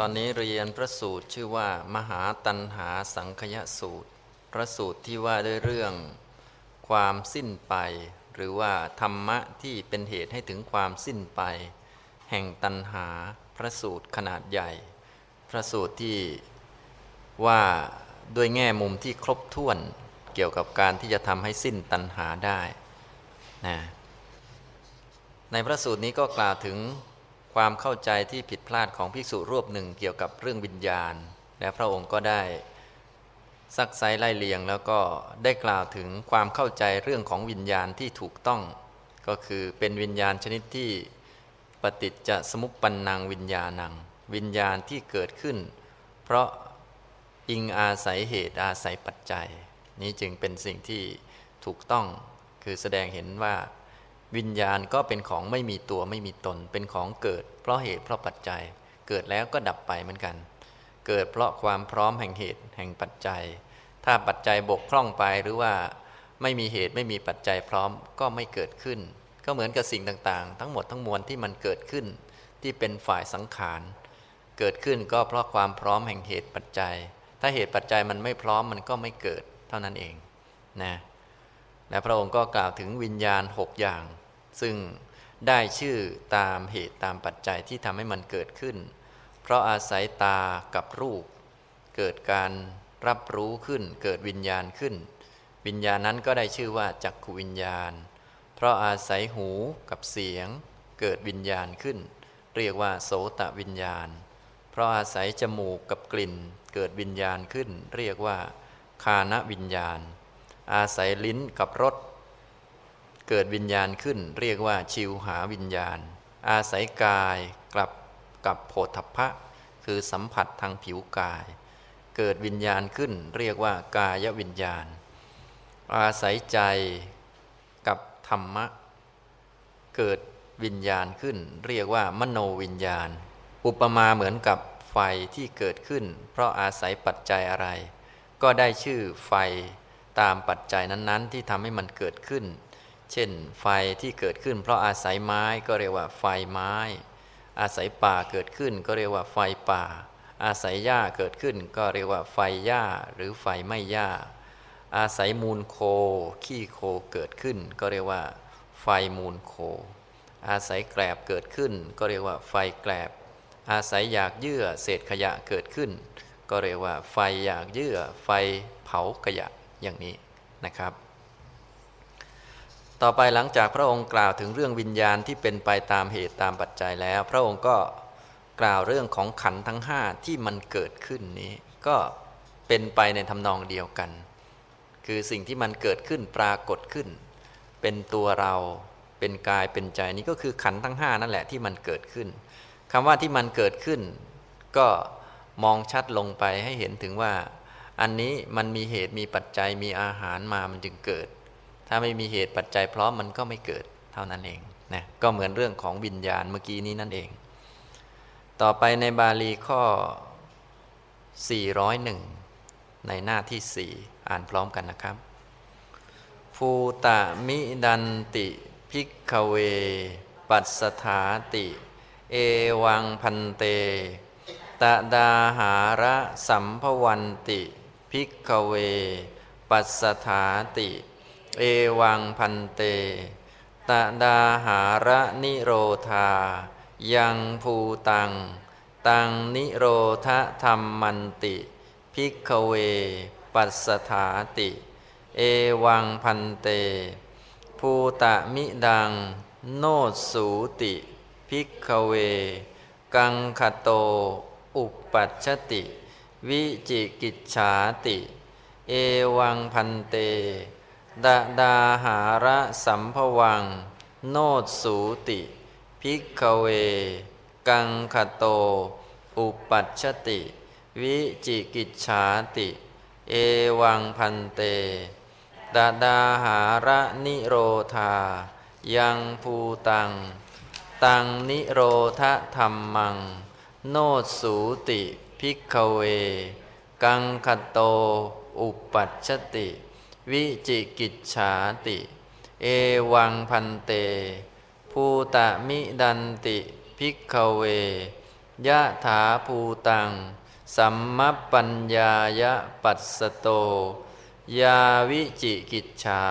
ตอนนี้เรียนพระสูตรชื่อว่า มหาตันหาสังคยสูตร พระสูตรที่ว่าด้วยเรื่อง ความสิ้นไป หรือว่าธรรมะที่เป็นเหตุให้ถึงความสิ้นไป แห่งตันหาพระสูตรขนาดใหญ่ พระสูตรที่ว่าด้วยแง่มุมที่ครบถ้วนเกี่ยวกับการที่จะทำให้สิ้นตันหาได้นะในพระสูตรนี้ก็กล่าวถึง ความเข้าใจที่ผิดพลาดของภิกษุรูปหนึ่งเกี่ยวกับเรื่องวิญญาณ และพระองค์ก็ได้ซักไซไล่เลียงแล้วก็ได้กล่าวถึงความเข้าใจเรื่องของวิญญาณที่ถูกต้อง ก็คือเป็นวิญญาณชนิดที่ปฏิจจสมุปปันนังวิญญาณัง วิญญาณที่เกิดขึ้น เพราะอิงอาศัยเหตุอาศัยปัจจัย นี้จึงเป็นสิ่งที่ถูกต้องคือแสดงเห็นว่า วิญญาณก็เป็นของไม่มีตัวไม่มีตน เป็นของเกิด เพราะเหตุเพราะปัจจัย เกิดแล้วก็ดับไปเหมือนกัน เกิดเพราะความพร้อมแห่งเหตุแห่งปัจจัย ถ้าปัจจัยบกพร่องไปหรือว่าไม่มีเหตุไม่มีปัจจัยพร้อมก็ไม่เกิดขึ้น ก็เหมือนกับสิ่งต่างๆ ทั้งหมดทั้งมวลที่มันเกิดขึ้น ที่เป็นฝ่ายสังขาร เกิดขึ้นก็เพราะความพร้อมแห่งเหตุปัจจัย ถ้าเหตุปัจจัยมันไม่พร้อมมันก็ไม่เกิดเท่านั้นเองนะ และพระองค์ก็กล่าวถึงวิญญาณหกอย่าง ซึ่งได้ชื่อตามเหตุตามปัจจัยที่ทำให้มันเกิดขึ้น เพราะอาศัยตากับรูป เกิดการรับรู้ขึ้น เกิดวิญญาณขึ้น วิญญาณนั้นก็ได้ชื่อว่าจักขวิญญาณ เพราะอาศัยหูกับเสียง เกิดวิญญาณขึ้น เรียกว่าโสตวิญญาณ เพราะอาศัยจมูกกับกลิ่น เกิดวิญญาณขึ้น เรียกว่าคานวิญญาณ อาศัยลิ้นกับรสเกิดวิญญาณขึ้น เรียกว่าชิวหาวิญญาณ อาศัยกายกลับกับโผฏฐพพะ คือสัมผัสทางผิวกาย เกิดวิญญาณขึ้น เรียกว่ากายวิญญาณ อาศัยใจกับธรรมะ เกิดวิญญาณขึ้น เรียกว่ามโนวิญญาณ อุปมาเหมือนกับไฟที่เกิดขึ้น เพราะอาศัยปัจจัยอะไร ก็ได้ชื่อไฟ ตามปัจจัยนั้นๆ ที่ทำให้มันเกิดขึ้น เช่น ไฟที่เกิดขึ้น เพราะอาศัยไม้ก็เรียกว่าไฟไม้ อาศัยป่าเกิดขึ้นก็เรียกว่าไฟป่า อาศัยหญ้าเกิดขึ้น ก็เรียกว่าไฟหญ้าหรือไฟไม่หญ้า อาศัยมูลโค ขี้โคเกิดขึ้น ก็เรียกว่า ไฟมูลโค อาศัยแกลบเกิดขึ้น ก็เรียกว่าไฟแกลบ อาศัยอยากเยื่อเศษขยะเกิดขึ้น ก็เรียกว่า ไฟอยากเยื่อ ไฟเผาขยะ อย่างนี้นะครับ ต่อไปหลังจากพระองค์กล่าวถึงเรื่องวิญญาณที่เป็นไปตามเหตุตามปัจจัยแล้ว พระองค์ก็กล่าวเรื่องของขันทั้งห้าที่มันเกิดขึ้นนี้ ก็เป็นไปในทำนองเดียวกัน คือสิ่งที่มันเกิดขึ้นปรากฏขึ้น เป็นตัวเราเป็นกายเป็นใจนี้ก็คือขันทั้งห้านั่นแหละที่มันเกิดขึ้นคำว่าที่มันเกิดขึ้น ก็มองชัดลงไปให้เห็นถึงว่า อันนี้มันมีเหตุมีปัจจัยมีอาหารมามันจึงเกิด ถ้าไม่มีเหตุปัจจัยพร้อมมันก็ไม่เกิดเท่านั้นเองนะก็เหมือนเรื่องของวิญญาณเมื่อกี้นี้นั่นเอง ต่อไปในบาลีข้อ 401 ในหน้าที่ 4 อ่านพร้อมกันนะครับภูตะมิดันติพิกเว ปัสสถาติ เอวังพันเตตะดาหาระสัมภวันติ ภิกขเว ปัสสถาติ เอวังพันเต ตะดาหาระนิโรธา ยังภูตัง ตังนิโรธธรรมมันติ ภิกขเว ปัสสถาติ เอวังพันเต ภูตะมิดัง โนสูติ ภิกขเว กังคโต อุปปัชติ วิจิกิจฉาติ เอวังพันเต ดาดาหาระสัมภวัง โนดสูติ พิกเว กังคโต อุปัชติ วิจิกิจฉาติ เอวังพันเต ดาดาหาระนิโรธา ยังภูตัง ตังนิโรธธรรมัง โนสสูติ ภิกขเว กังขโต อุปปัชชติ วิจิกิจฉาติ เอวังภันเต ภูตะมิทันติ ภิกขเวยะถาภูตัง สัมมัปปัญญายะปัสสโต ยาวิจิกิจฉา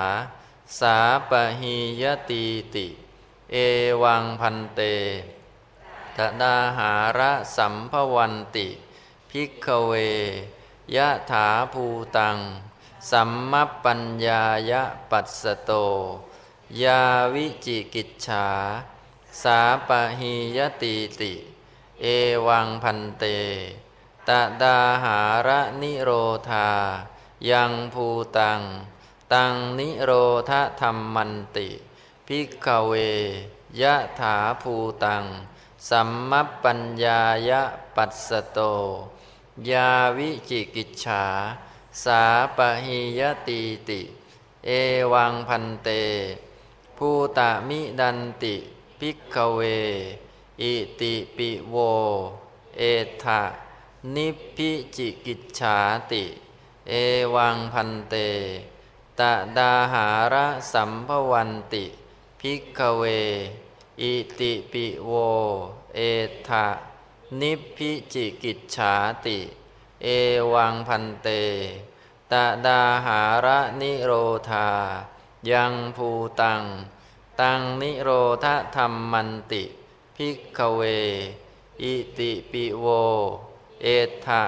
สาปหิยตีติ เอวังพันเตตดาหาระสัมภวันติ พิกเวยะถาภูตัง สัมมปัญญายะปัสสโต ยาวิจิกิจฉา สาปหิยติติ เอวังพันเตตทาหาระนิโรธา ยังภูตัง ตังนิโรธธัมมันติ ภิกขเวยะถาภูตัง สัมมัปปัญญายะปัสสโต ยาวิจิกิจฉา สาปหียตีติ เอวังภันเต ภูตะมิทันติ ภิกขเว อิติปิโว เอตถะนิพพิจิกิจฉาติ เอวังภันเต ตะทาหาระสัมภวันติ ภิกขเว อิติปิโว เอตถะ นิพพิจิกิจฉาติ เอวังภันเต ตะทาหาระนิโรธา ยังภูตัง ตังนิโรธธัมมันติ ภิกขเว อิติปิโว เอตถะ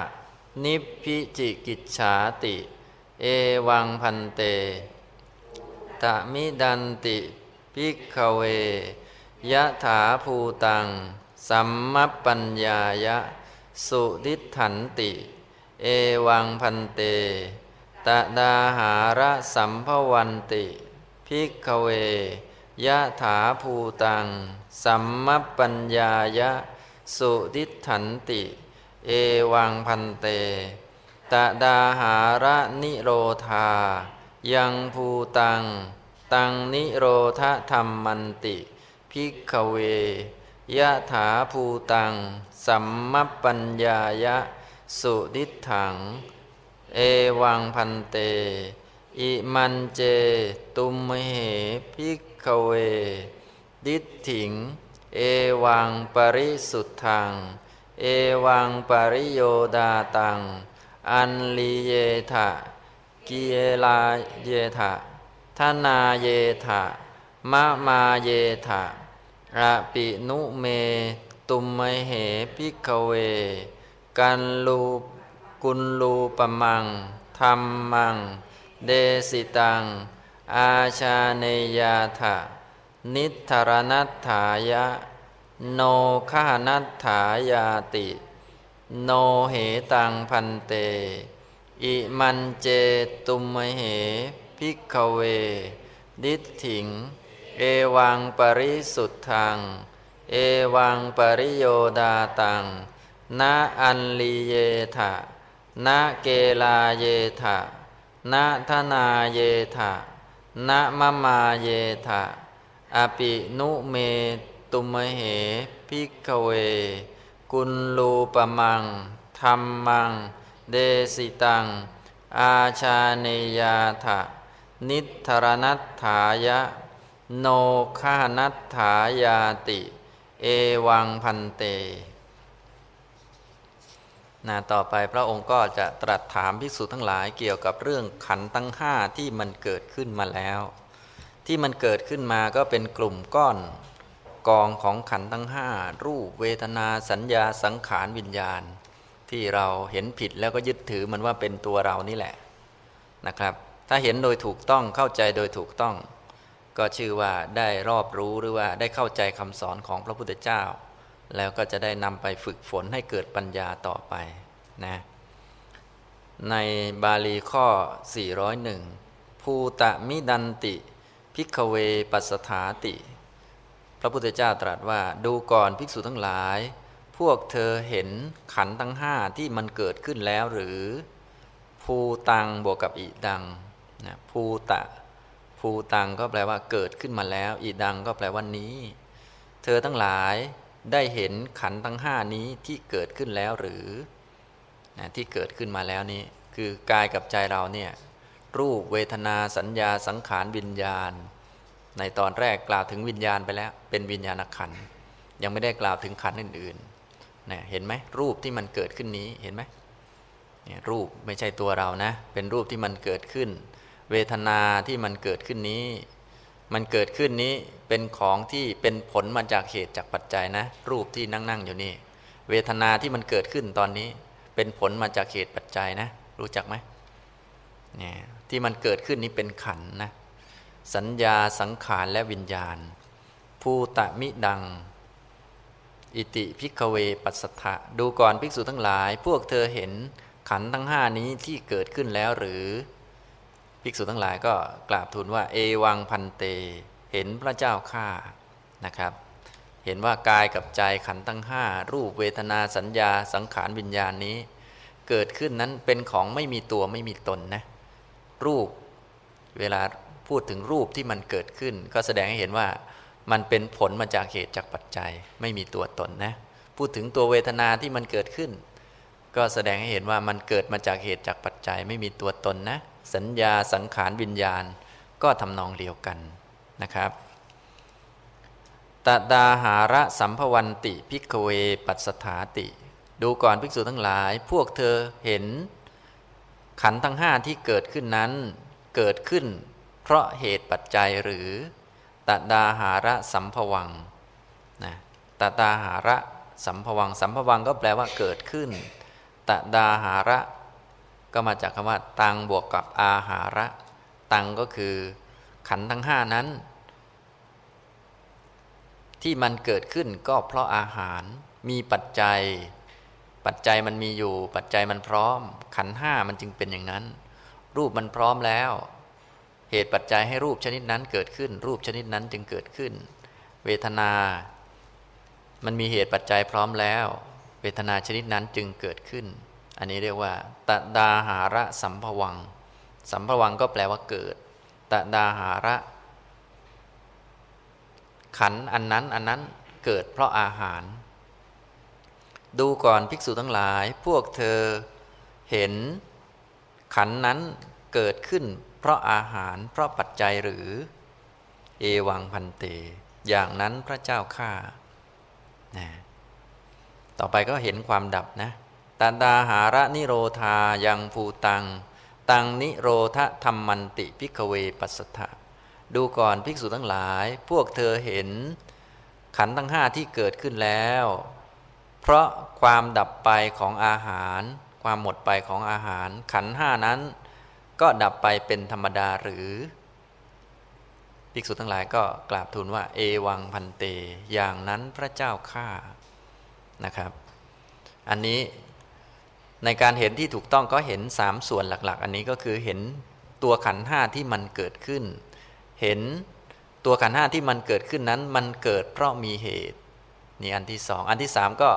นิพพิจิกิจฉาติ เอวังภันเต ภูตะมิทันติ ภิกขเว ยะถาภูตัง สัมมัปปัญญายะ สุทิฏฐันติ เอวังภันเต ตะดาหาระสัมภวันติ พิกเวยะถาภูตัง สัมมปัญญายะ สุดิถันติ เอวังพันเต ตะดาหาระนิโรธา ยังภูตัง ตังนิโรธธรรมมันติภิกขเว ยะถาภูตัง สัมมปัญญายะ สุดิถัง เอวังพันเต อิมันเจ ตุมเหภิกเว ดิถิง เอวังปริสุทธัง เอวังปริโยดาตัง อันลีเยทะกิเอลาเยทะทนาเยทะมะมาเยทะ ระปินุเม ตุมไมเหพิกเว กันลูกุลลูปมังธรรมัง เดสิตัง อาชาเนยาถะนิทรนัตถายะ โนขหนัตถายาติ โนเหตังพันเต อิมันเจตุมเหภิกขะเว ทิฏฐิง เอวังปริสุทธัง เอวังปริโยทาตังนะอัลลีเยถะ นะเกฬาเยถะ นะธะนาเยถะ นะมะมาเยถะอปินุเมตุมเหภิกขะเว กุลลูปะมังธัมมัง เดสิตัง อาชาเนยาทะนิทรนัตถายะ โนฆานัตถายาติ เอวังพันเตนะต่อไปพระองค์ก็จะตรัสถามภิกษุทั้งหลายเกี่ยวกับเรื่องขันตั้งห้าที่มันเกิดขึ้นมาแล้ว ที่มันเกิดขึ้นมาก็เป็นกลุ่มก้อนกองของขันตั้งห้ารูปเวทนาสัญญาสังขารวิญญาณ ที่เราเห็นผิดแล้วก็ยึดถือมันว่าเป็นตัวเรานี่แหละนะครับ ถ้าเห็นโดยถูกต้องเข้าใจโดยถูกต้อง ก็ชื่อว่าได้รอบรู้หรือว่าได้เข้าใจคำสอนของพระพุทธเจ้า แล้วก็จะได้นำไปฝึกฝนให้เกิดปัญญาต่อไปนะในบาลีข้อ 401 ภูตะมิดันติพิกเวปัสถาติ พระพุทธเจ้าตรัสว่าดูก่อนภิกษุทั้งหลาย พวกเธอเห็นขันทั้งห้าที่มันเกิดขึ้นแล้วหรือ ภูตังบวกกับอีดังนะภูตะ ภูตังก็แปลว่าเกิดขึ้นมาแล้ว อีดังก็แปลว่านี้ เธอทั้งหลายได้เห็นขันทั้งห้านี้ที่เกิดขึ้นแล้วหรือนะที่เกิดขึ้นมาแล้วนี้ คือกายกับใจเราเนี่ยรูปเวทนาสัญญาสังขารวิญญาณ ในตอนแรกกล่าวถึงวิญญาณไปแล้ว เป็นวิญญาณขันยังไม่ได้กล่าวถึงขันอื่นๆเนี่ยเห็นไหมรูปที่มันเกิดขึ้นนี้เห็นไหมรูปไม่ใช่ตัวเรานะ เป็นรูปที่มันเกิดขึ้น เวทนาที่มันเกิดขึ้นนี้ มันเกิดขึ้นนี้เป็นของที่เป็นผลมาจากเหตุจากปัจจัยนะ รูปที่นั่งนั่งอยู่นี่ เวทนาที่มันเกิดขึ้นตอนนี้ เป็นผลมาจากเหตุปัจจัยนะ รู้จักไหมเนี่ยที่มันเกิดขึ้นนี้เป็นขันนะสัญญาสังขารและวิญญาณ ภูตะมิดัง อิติพิกเวปัสสะดูก่อนภิกษุทั้งหลาย พวกเธอเห็นขันทั้งห้านี้ที่เกิดขึ้นแล้วหรือ ภิกษุทั้งหลายก็กราบทูลว่า เอวังพันเต เห็นพระเจ้าข้านะครับ เห็นว่ากายกับใจขันทั้งห้ารูปเวทนาสัญญาสังขารวิญญาณนี้ เกิดขึ้นนั้นเป็นของไม่มีตัวไม่มีตนนะรูปเวลาพูดถึงรูปที่มันเกิดขึ้น ก็แสดงให้เห็นว่ามันเป็นผลมาจากเหตุจากปัจจัย ไม่มีตัวตนนะพูดถึงตัวเวทนาที่มันเกิดขึ้น ก็แสดงให้เห็นว่ามันเกิดมาจากเหตุจากปัจจัย ไม่มีตัวตนนะ สัญญาสังขารวิญญาณก็ทำนองเดียวกันนะครับตดาหาระสัมภวันติพิกเวปัสถาติ ดูก่อนภิกษุทั้งหลาย พวกเธอเห็น ขันทั้งห้าที่เกิดขึ้นนั้น เกิดขึ้น เพราะเหตุปัจจัยหรือตดาหาระสัมภวังนะตดาหาระสัมภวัง สัมภวังก็แปลว่าเกิดขึ้นตดาหาระ ก็มาจากคำว่า ตังบวกกับอาหาระ ตังก็คือขันทั้งห้านั้น ที่มันเกิดขึ้นก็เพราะอาหารมีปัจจัย ปัจจัยมันมีอยู่ ปัจจัยมันพร้อม ขันห้ามันจึงเป็นอย่างนั้น รูปมันพร้อมแล้ว เหตุปัจจัยให้รูปชนิดนั้นเกิดขึ้น รูปชนิดนั้นจึงเกิดขึ้น เวทนา มันมีเหตุปัจจัยพร้อมแล้ว เวทนาชนิดนั้นจึงเกิดขึ้น อันนี้เรียกว่าตดาหาระสัมภวัง สัมภวังก็แปลว่าเกิดตดาหาระ ขันอันนั้นอันนั้นเกิดเพราะอาหาร ดูก่อนภิกษุทั้งหลาย พวกเธอเห็น ขันนั้นเกิดขึ้น เพราะอาหาร เพราะปัจจัยหรือ เอวังพันเต อย่างนั้นพระเจ้าข้านะต่อไปก็เห็นความดับนะ ตันดาหาระนิโรธายังภูตัง ตังนิโรธธรรมมันติพิกเวปัสสะดูก่อนภิกษุทั้งหลาย พวกเธอเห็น ขันทั้งห้าที่เกิดขึ้นแล้ว เพราะความดับไปของอาหาร ความหมดไปของอาหาร ขันห้านั้น ก็ดับไปเป็นธรรมดาหรือ ภิกษุทั้งหลายก็กราบทูลว่า เอวังพันเต อย่างนั้นพระเจ้าข้านะครับ อันนี้ ในการเห็นที่ถูกต้องก็เห็นสามส่วนหลัก ๆ อันนี้ก็คือเห็นตัวขันห้าที่มันเกิดขึ้น เห็นตัวขันห้าที่มันเกิดขึ้นนั้น มันเกิดเพราะมีเหตุนี่อันที่สองอันที่สามก็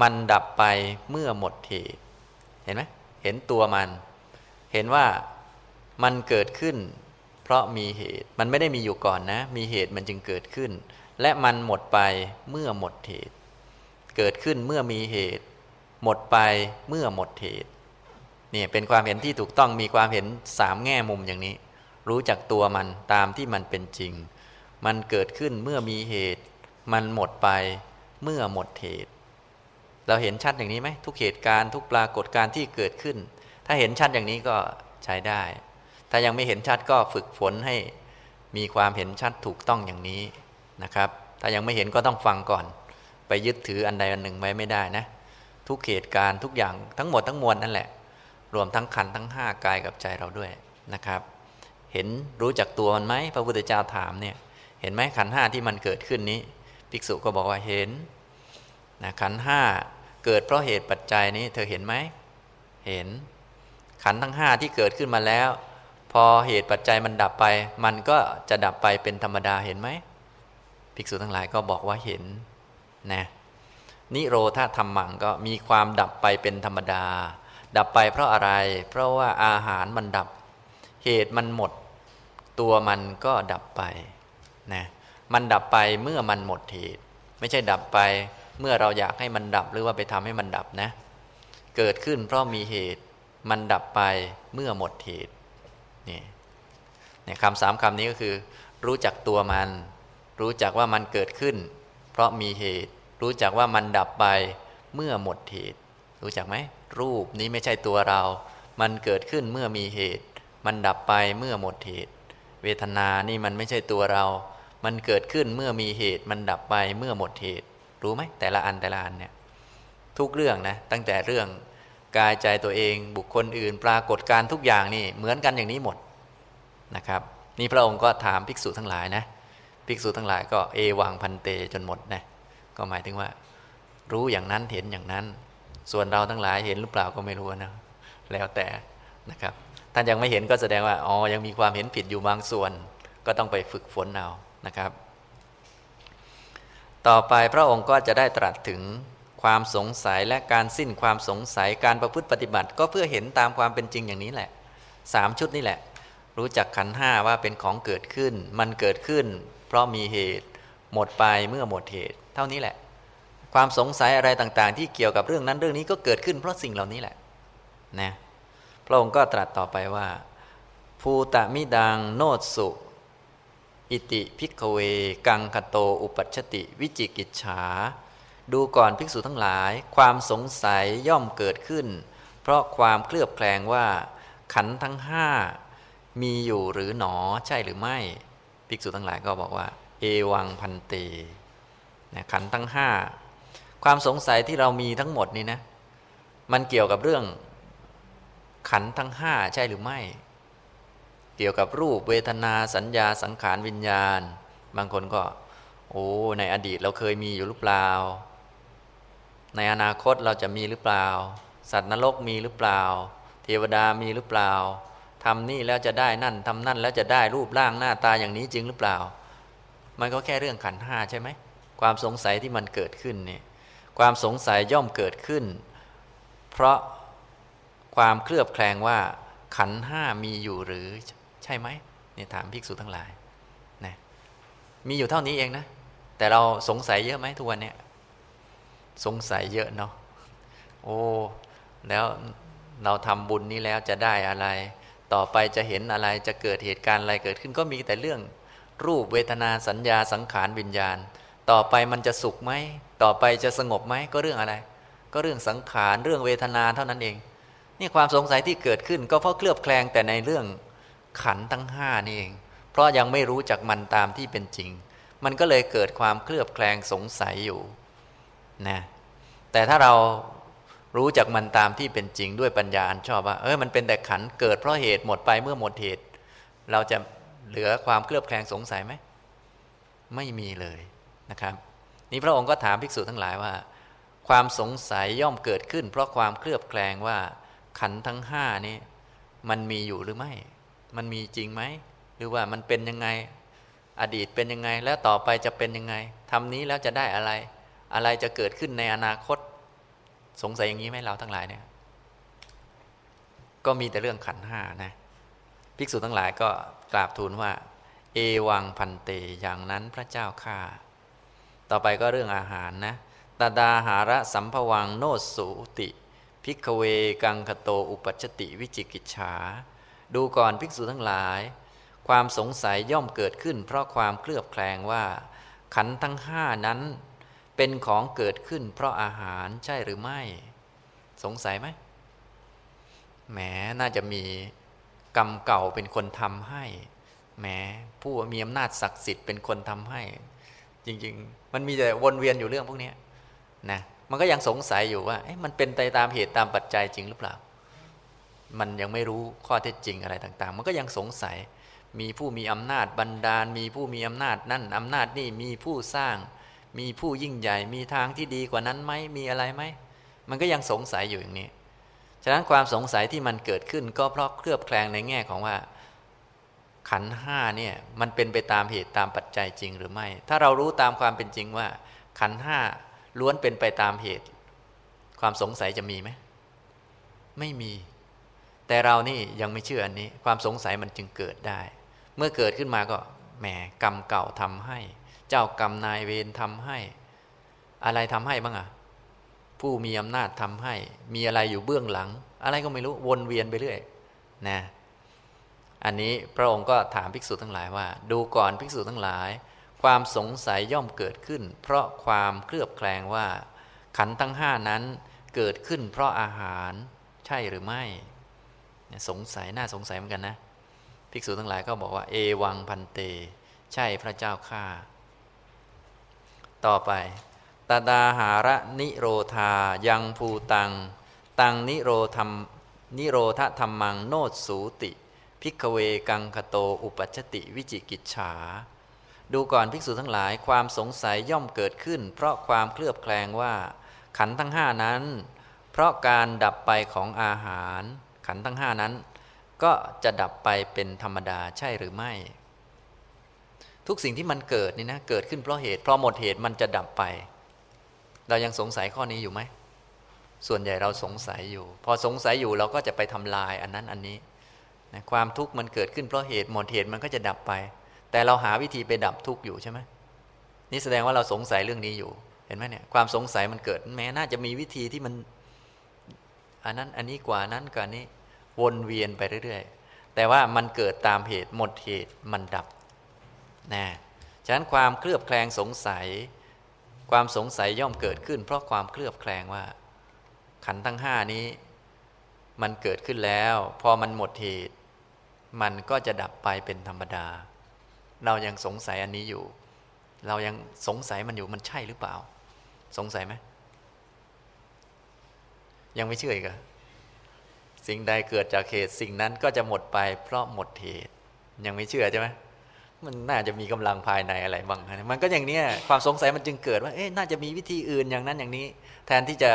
มันดับไปเมื่อหมดเหตุ เห็นไหมเห็นตัวมัน เห็นว่ามันเกิดขึ้น เพราะมีเหตุมันไม่ได้มีอยู่ก่อนนะ มีเหตุมันจึงเกิดขึ้น และมันหมดไปเมื่อหมดเหตุ เกิดขึ้นเมื่อมีเหตุ หมดไปเมื่อหมดเหตุนี่เป็นความเห็นที่ถูกต้องมีความเห็นสามแง่มุมอย่างนี้ รู้จักตัวมันตามที่มันเป็นจริง มันเกิดขึ้นเมื่อมีเหตุ มันหมดไปเมื่อหมดเหตุ เราเห็นชัดอย่างนี้ไหมทุกเหตุการณ์ทุกปรากฏการณ์ที่เกิดขึ้น ถ้าเห็นชัดอย่างนี้ก็ใช้ได้ ถ้ายังไม่เห็นชัดก็ฝึกฝนให้มีความเห็นชัดถูกต้องอย่างนี้นะครับ ถ้ายังไม่เห็นก็ต้องฟังก่อน ไปยึดถืออันใดอันหนึ่งไว้ไม่ได้นะ ทุกเหตุการณ์ทุกอย่างทั้งหมดทั้งมวลนั่นแหละ รวมทั้งขันทั้งห้ากายกับใจเราด้วยนะครับ เห็นรู้จักตัวมันไหมพระพุทธเจ้าถามเนี่ยเห็นไหมขันห้าที่มันเกิดขึ้นนี้ ภิกษุก็บอกว่าเห็นนะขันห้าเกิดเพราะเหตุปัจจัยนี้ เธอเห็นไหมเห็น ขันทั้งห้าที่เกิดขึ้นมาแล้ว พอเหตุปัจจัยมันดับไป มันก็จะดับไปเป็นธรรมดาเห็นไหมภิกษุทั้งหลายก็บอกว่าเห็นนะ นิโรธาธรรมังก็มีความดับไปเป็นธรรมดา ดับไปเพราะอะไร เพราะว่าอาหารมันดับ เหตุมันหมด ตัวมันก็ดับไปนะมันดับไปเมื่อมันหมดเหตุ ไม่ใช่ดับไป เมื่อเราอยากให้มันดับหรือว่าไปทำให้มันดับนะ เกิดขึ้นเพราะมีเหตุ มันดับไปเมื่อหมดเหตุนี่เนี่ยคำสามคำนี้ก็คือ รู้จักตัวมัน รู้จักว่ามันเกิดขึ้น เพราะมีเหตุ รู้จักว่ามันดับไปเมื่อหมดเหตุ รู้จักไหม รูปนี้ไม่ใช่ตัวเรา มันเกิดขึ้นเมื่อมีเหตุ มันดับไปเมื่อหมดเหตุ เวทนานี่มันไม่ใช่ตัวเรา มันเกิดขึ้นเมื่อมีเหตุ มันดับไปเมื่อหมดเหตุ รู้ไหมแต่ละอันแต่ละอันเนี่ยทุกเรื่องนะ ตั้งแต่เรื่องกายใจตัวเองบุคคลอื่น ปรากฏการทุกอย่างนี่เหมือนกันอย่างนี้หมดนะครับ นี่พระองค์ก็ถามภิกษุทั้งหลายนะ ภิกษุทั้งหลายก็เอวังพันเตจนหมดนะ ก็หมายถึงว่า รู้อย่างนั้นเห็นอย่างนั้น ส่วนเราทั้งหลายเห็นหรือเปล่าก็ไม่รู้นะแล้วแต่นะครับท่านยังไม่เห็นก็แสดงว่าอ๋อยังมีความเห็นผิดอยู่บางส่วน ก็ต้องไปฝึกฝนเอานะครับ ต่อไปพระองค์ก็จะได้ตรัสถึงความสงสัยและการสิ้นความสงสัยการประพฤติปฏิบัติ ก็เพื่อเห็นตามความเป็นจริงอย่างนี้แหละสามชุดนี่แหละ รู้จักขันห้าว่าเป็นของเกิดขึ้น มันเกิดขึ้น เพราะมีเหตุ หมดไปเมื่อหมดเหตุ เท่านี้แหละ ความสงสัยอะไรต่างๆ ที่เกี่ยวกับเรื่องนั้นเรื่องนี้ก็เกิดขึ้น เพราะสิ่งเหล่านี้แหละนะพระองค์ก็ตรัสต่อไปว่า ภูตมิดังโนสุ อิติพิกเว กังคโต อุปัชติ วิจิกิจฉา ดูก่อนภิกษุทั้งหลาย ความสงสัยย่อมเกิดขึ้น เพราะความเคลือบแคลงว่า ขันทั้งห้ามีอยู่หรือหนอใช่หรือไม่ ภิกษุทั้งหลายก็บอกว่า เอวังพันเต นะขันทั้งห้าความสงสัยที่เรามีทั้งหมดนี่นะ มันเกี่ยวกับเรื่อง ขันทั้งห้าใช่หรือไม่ เกี่ยวกับรูปเวทนาสัญญาสังขารวิญญาณ บางคนก็ โอ้ในอดีตเราเคยมีอยู่หรือเปล่า ในอนาคตเราจะมีหรือเปล่า สัตว์นรกมีหรือเปล่า เทวดามีหรือเปล่าทำนี่แล้วจะได้นั่นทำนั่นแล้วจะได้รูปร่างหน้าตาอย่างนี้จริงหรือเปล่า มันก็แค่เรื่องขันห้าใช่ไหม ความสงสัยที่มันเกิดขึ้นเนี่ยความสงสัยย่อมเกิดขึ้น เพราะความเคลือบแคลงว่า ขันห้ามีอยู่หรือใช่ไหมเนี่ยถามภิกษุทั้งหลายนะมีอยู่เท่านี้เองนะ แต่เราสงสัยเยอะไหมทุกวันเนี่ยสงสัยเยอะเนาะโอ้แล้วเราทำบุญนี้แล้วจะได้อะไร ต่อไปจะเห็นอะไรจะเกิดเหตุการณ์อะไรเกิดขึ้นก็มีแต่เรื่องรูปเวทนาสัญญาสังขารวิญญาณ ต่อไปมันจะสุขไหม ต่อไปจะสงบไหมก็เรื่องอะไร ก็เรื่องสังขารเรื่องเวทนาเท่านั้นเอง นี่ความสงสัยที่เกิดขึ้นก็เพราะเคลือบแคลงแต่ในเรื่องขันทั้งห้านี่เอง เพราะยังไม่รู้จักมันตามที่เป็นจริง มันก็เลยเกิดความเคลือบแคลงสงสัยอยู่นะแต่ถ้าเรารู้จักมันตามที่เป็นจริงด้วยปัญญาอันชอบว่าเออมันเป็นแต่ขันเกิดเพราะเหตุหมดไปเมื่อหมดเหตุ เราจะเหลือความเคลือบแคลงสงสัยไหมไม่มีเลย นะครับ นี่พระองค์ก็ถามภิกษุทั้งหลายว่า ความสงสัยย่อมเกิดขึ้น เพราะความเคลือบแคลงว่าขันทั้งห้านี้มันมีอยู่หรือไม่ มันมีจริงไหม หรือว่ามันเป็นยังไง อดีตเป็นยังไง แล้วต่อไปจะเป็นยังไงทำนี้แล้วจะได้อะไร อะไรจะเกิดขึ้นในอนาคต สงสัยอย่างนี้ไหมเราทั้งหลายเนี่ย ก็มีแต่เรื่องขันห้านะ ภิกษุทั้งหลายก็กราบทูลว่า เอวังพันเต อย่างนั้นพระเจ้าข้า ต่อไปก็เรื่องอาหารนะตาดาหาระสัมภวังโนสุติพิกเวกังคโตอุปัชติวิจิกิจฉา ดูก่อนภิกษุทั้งหลาย ความสงสัยย่อมเกิดขึ้น เพราะความเคลือบแคลงว่า ขันทั้งห้านั้น เป็นของเกิดขึ้น เพราะอาหารใช่หรือไม่ สงสัยไหมแหมน่าจะมีกรรมเก่าเป็นคนทำให้แหมผู้มีอำนาจศักดิ์สิทธิ์เป็นคนทำให้ จริง ๆ มันมีแต่วนเวียนอยู่เรื่องพวกนี้นะมันก็ยังสงสัยอยู่ว่ามันเป็นไปตามเหตุตามปัจจัยจริงหรือเปล่า มันยังไม่รู้ข้อเท็จจริงอะไรต่าง ๆ มันก็ยังสงสัย มีผู้มีอำนาจบันดาล มีผู้มีอำนาจนั่นอำนาจนี่มีผู้สร้าง มีผู้ยิ่งใหญ่ มีทางที่ดีกว่านั้นไหมมีอะไรไหมมันก็ยังสงสัยอยู่อย่างนี้ ฉะนั้นความสงสัยที่มันเกิดขึ้นก็เพราะเคลือบแคลงในแง่ของว่า ขันห้าเนี่ยมันเป็นไปตามเหตุตามปัจจัยจริงหรือไม่ ถ้าเรารู้ตามความเป็นจริงว่า ขันห้าล้วนเป็นไปตามเหตุ ความสงสัยจะมีไหมไม่มี แต่เรานี่ยังไม่เชื่ออันนี้ ความสงสัยมันจึงเกิดได้ เมื่อเกิดขึ้นมาก็แหมกรรมเก่าทำให้ เจ้ากรรมนายเวรทำให้ อะไรทำให้บ้างอะผู้มีอำนาจทำให้ มีอะไรอยู่เบื้องหลัง อะไรก็ไม่รู้วนเวียนไปเรื่อยนะ อันนี้พระองค์ก็ถามภิกษุทั้งหลายว่า ดูก่อนภิกษุทั้งหลาย ความสงสัยย่อมเกิดขึ้น เพราะความเคลือบแคลงว่า ขันทั้งห้านั้นเกิดขึ้น เพราะอาหารใช่หรือไม่สงสัยน่าสงสัยเหมือนกันนะ ภิกษุทั้งหลายก็บอกว่า เอวังพันเต ใช่พระเจ้าข้าต่อไปตาดาหาระนิโรธายังภูตัง ตังนิโรธรรมนิโรธธรรมังโนดสูติ พิกเวกังคโตอุปัชติวิจิกิจฉา ดูก่อนภิกษุทั้งหลายความสงสัยย่อมเกิดขึ้น เพราะความเคลือบแคลงว่า ขันทั้งห้านั้น เพราะการดับไปของอาหาร ขันทั้งห้านั้น ก็จะดับไปเป็นธรรมดาใช่หรือไม่ ทุกสิ่งที่มันเกิดนี่นะเกิดขึ้นเพราะเหตุเพราะหมดเหตุมันจะดับไป เรายังสงสัยข้อนี้อยู่ไหมส่วนใหญ่เราสงสัยอยู่ พอสงสัยอยู่เราก็จะไปทำลายอันนั้นอันนี้ นะความทุกข์มันเกิดขึ้นเพราะเหตุหมดเหตุมันก็จะดับไป แต่เราหาวิธีไปดับทุกข์อยู่ใช่ไหมนี่แสดงว่าเราสงสัยเรื่องนี้อยู่ เห็นไหมเนี่ยความสงสัยมันเกิดแม้น่าจะมีวิธีที่มันอันนั้นอันนี้กว่านั้นกว่านี้วนเวียนไปเรื่อยๆ แต่ว่ามันเกิดตามเหตุหมดเหตุมันดับนะฉะนั้นความเคลือบแคลงสงสัย ความสงสัยย่อมเกิดขึ้น เพราะความเคลือบแคลงว่า ขันทั้งห้านี้ มันเกิดขึ้นแล้ว พอมันหมดเหตุ มันก็จะดับไปเป็นธรรมดา เรายังสงสัยอันนี้อยู่ เรายังสงสัยมันอยู่มันใช่หรือเปล่า สงสัยไหมยังไม่เชื่ออีกอะสิ่งใดเกิดจากเหตุสิ่งนั้นก็จะหมดไปเพราะหมดเหตุ ยังไม่เชื่อใช่ไหมมันน่าจะมีกำลังภายในอะไรบ้าง มันก็อย่างนี้ความสงสัยมันจึงเกิดว่า เอ๊ะน่าจะมีวิธีอื่นอย่างนั้นอย่างนี้ แทนที่จะ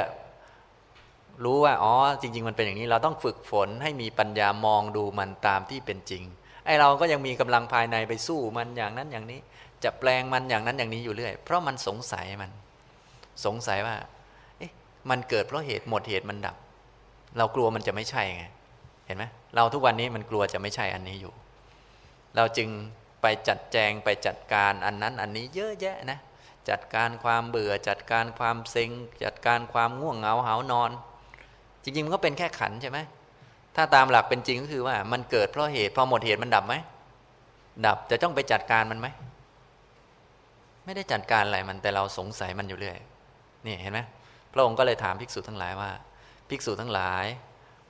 รู้ว่าอ๋อจริง ๆ มันเป็นอย่างนี้เราต้องฝึกฝนให้มีปัญญามองดูมันตามที่เป็นจริง ไอเราก็ยังมีกำลังภายในไปสู้มันอย่างนั้นอย่างนี้ จะแปลงมันอย่างนั้นอย่างนี้อยู่เรื่อย เพราะมันสงสัยมัน สงสัยว่า เอ๊ะมันเกิดเพราะเหตุหมดเหตุมันดับ เรากลัวมันจะไม่ใช่ไงเห็นไหมเราทุกวันนี้มันกลัวจะไม่ใช่อันนี้อยู่ เราจึงไปจัดแจงไปจัดการอันนั้นอันนี้เยอะแยะนะจัดการความเบื่อจัดการความเซ็ง จัดการความง่วงเหงาหานอน จริงๆมันก็เป็นแค่ขันใช่ไหมถ้าตามหลักเป็นจริงก็คือว่า มันเกิดเพราะเหตุพอหมดเหตุมันดับไหมดับจะต้องไปจัดการมันไหมไม่ได้จัดการอะไรมันแต่เราสงสัยมันอยู่เรื่อยนี่เห็นไหมพระองค์ก็เลยถามภิกษุทั้งหลายว่า ภิกษุทั้งหลาย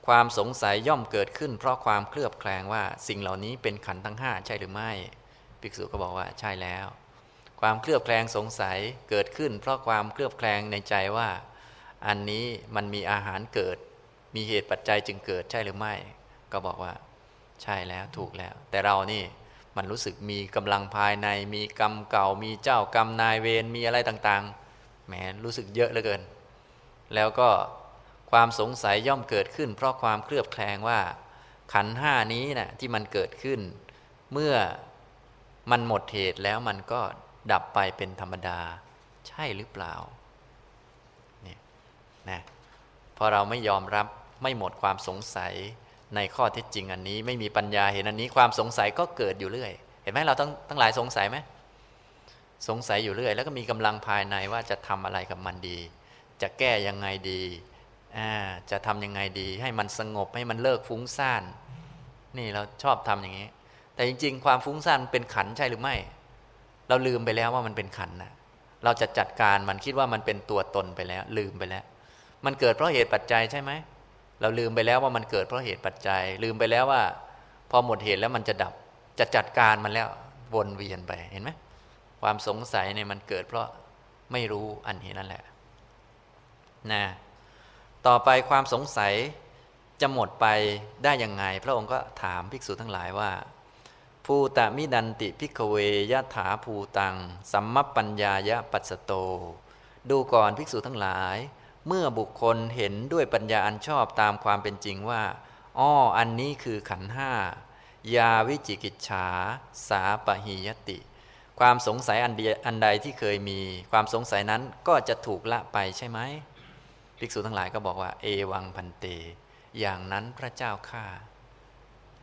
ความสงสัยย่อมเกิดขึ้น เพราะความเคลือบแคลงว่าสิ่งเหล่านี้เป็นขันทั้งห้าใช่หรือไม่ ภิกษุก็บอกว่าใช่แล้ว ความเคลือบแคลงสงสัยเกิดขึ้น เพราะความเคลือบแคลงในใจว่า อันนี้มันมีอาหารเกิด มีเหตุปัจจัยจึงเกิดใช่หรือไม่ ก็บอกว่า ใช่แล้วถูกแล้ว แต่เรานี่มันรู้สึกมีกำลังภายใน มีกรรมเก่า มีเจ้ากรรมนายเวรมีอะไรต่างๆแหมรู้สึกเยอะเหลือเกิน แล้วก็ความสงสัยย่อมเกิดขึ้น เพราะความเคลือบแคลงว่า ขันห้านี้นะที่มันเกิดขึ้น เมื่อมันหมดเหตุแล้วมันก็ดับไปเป็นธรรมดา ใช่หรือเปล่า นะพอเราไม่ยอมรับไม่หมดความสงสัยในข้อเท็จจริงอันนี้ ไม่มีปัญญาเห็นอันนี้ความสงสัยก็เกิดอยู่เรื่อย เห็นไหมเราต้องตั้งหลายสงสัยไหมสงสัยอยู่เรื่อย แล้วก็มีกำลังภายในว่าจะทำอะไรกับมันดี จะแก้ยังไงดีจะทำยังไงดี ให้มันสงบให้มันเลิกฟุ้งซ่าน นี่เราชอบทำอย่างนี้ แต่จริง ๆ ความฟุ้งซ่านเป็นขันใช่หรือไม่ เราลืมไปแล้วว่ามันเป็นขันนะเราจะจัดการมันคิดว่ามันเป็นตัวตนไปแล้ว ลืมไปแล้ว มันเกิดเพราะเหตุปัจจัยใช่ไหมเราลืมไปแล้วว่ามันเกิดเพราะเหตุปัจจัย ลืมไปแล้วว่า พอหมดเหตุแล้วมันจะดับจะจัดการมันแล้ววนเวียนไปเห็นไหมความสงสัยเนี่ยมันเกิดเพราะไม่รู้อันนี้นั่นแหละนะต่อไปความสงสัยจะหมดไปได้ยังไง พระองค์ก็ถามภิกษุทั้งหลายว่าภูตะมิดันติพิกเวยะถาภูตัง สัมมปัญญายะปัสโต ดูก่อนภิกษุทั้งหลาย เมื่อบุคคลเห็นด้วยปัญญาอันชอบตามความเป็นจริงว่า อ้อ อันนี้คือขันห้ายาวิจิกิจฉา สาปหิยติ ความสงสัยอันอันใดที่เคยมี ความสงสัยนั้นก็จะถูกละไปใช่ไหมภิกษุทั้งหลายก็บอกว่า เอวังพันเต อย่างนั้นพระเจ้าข้า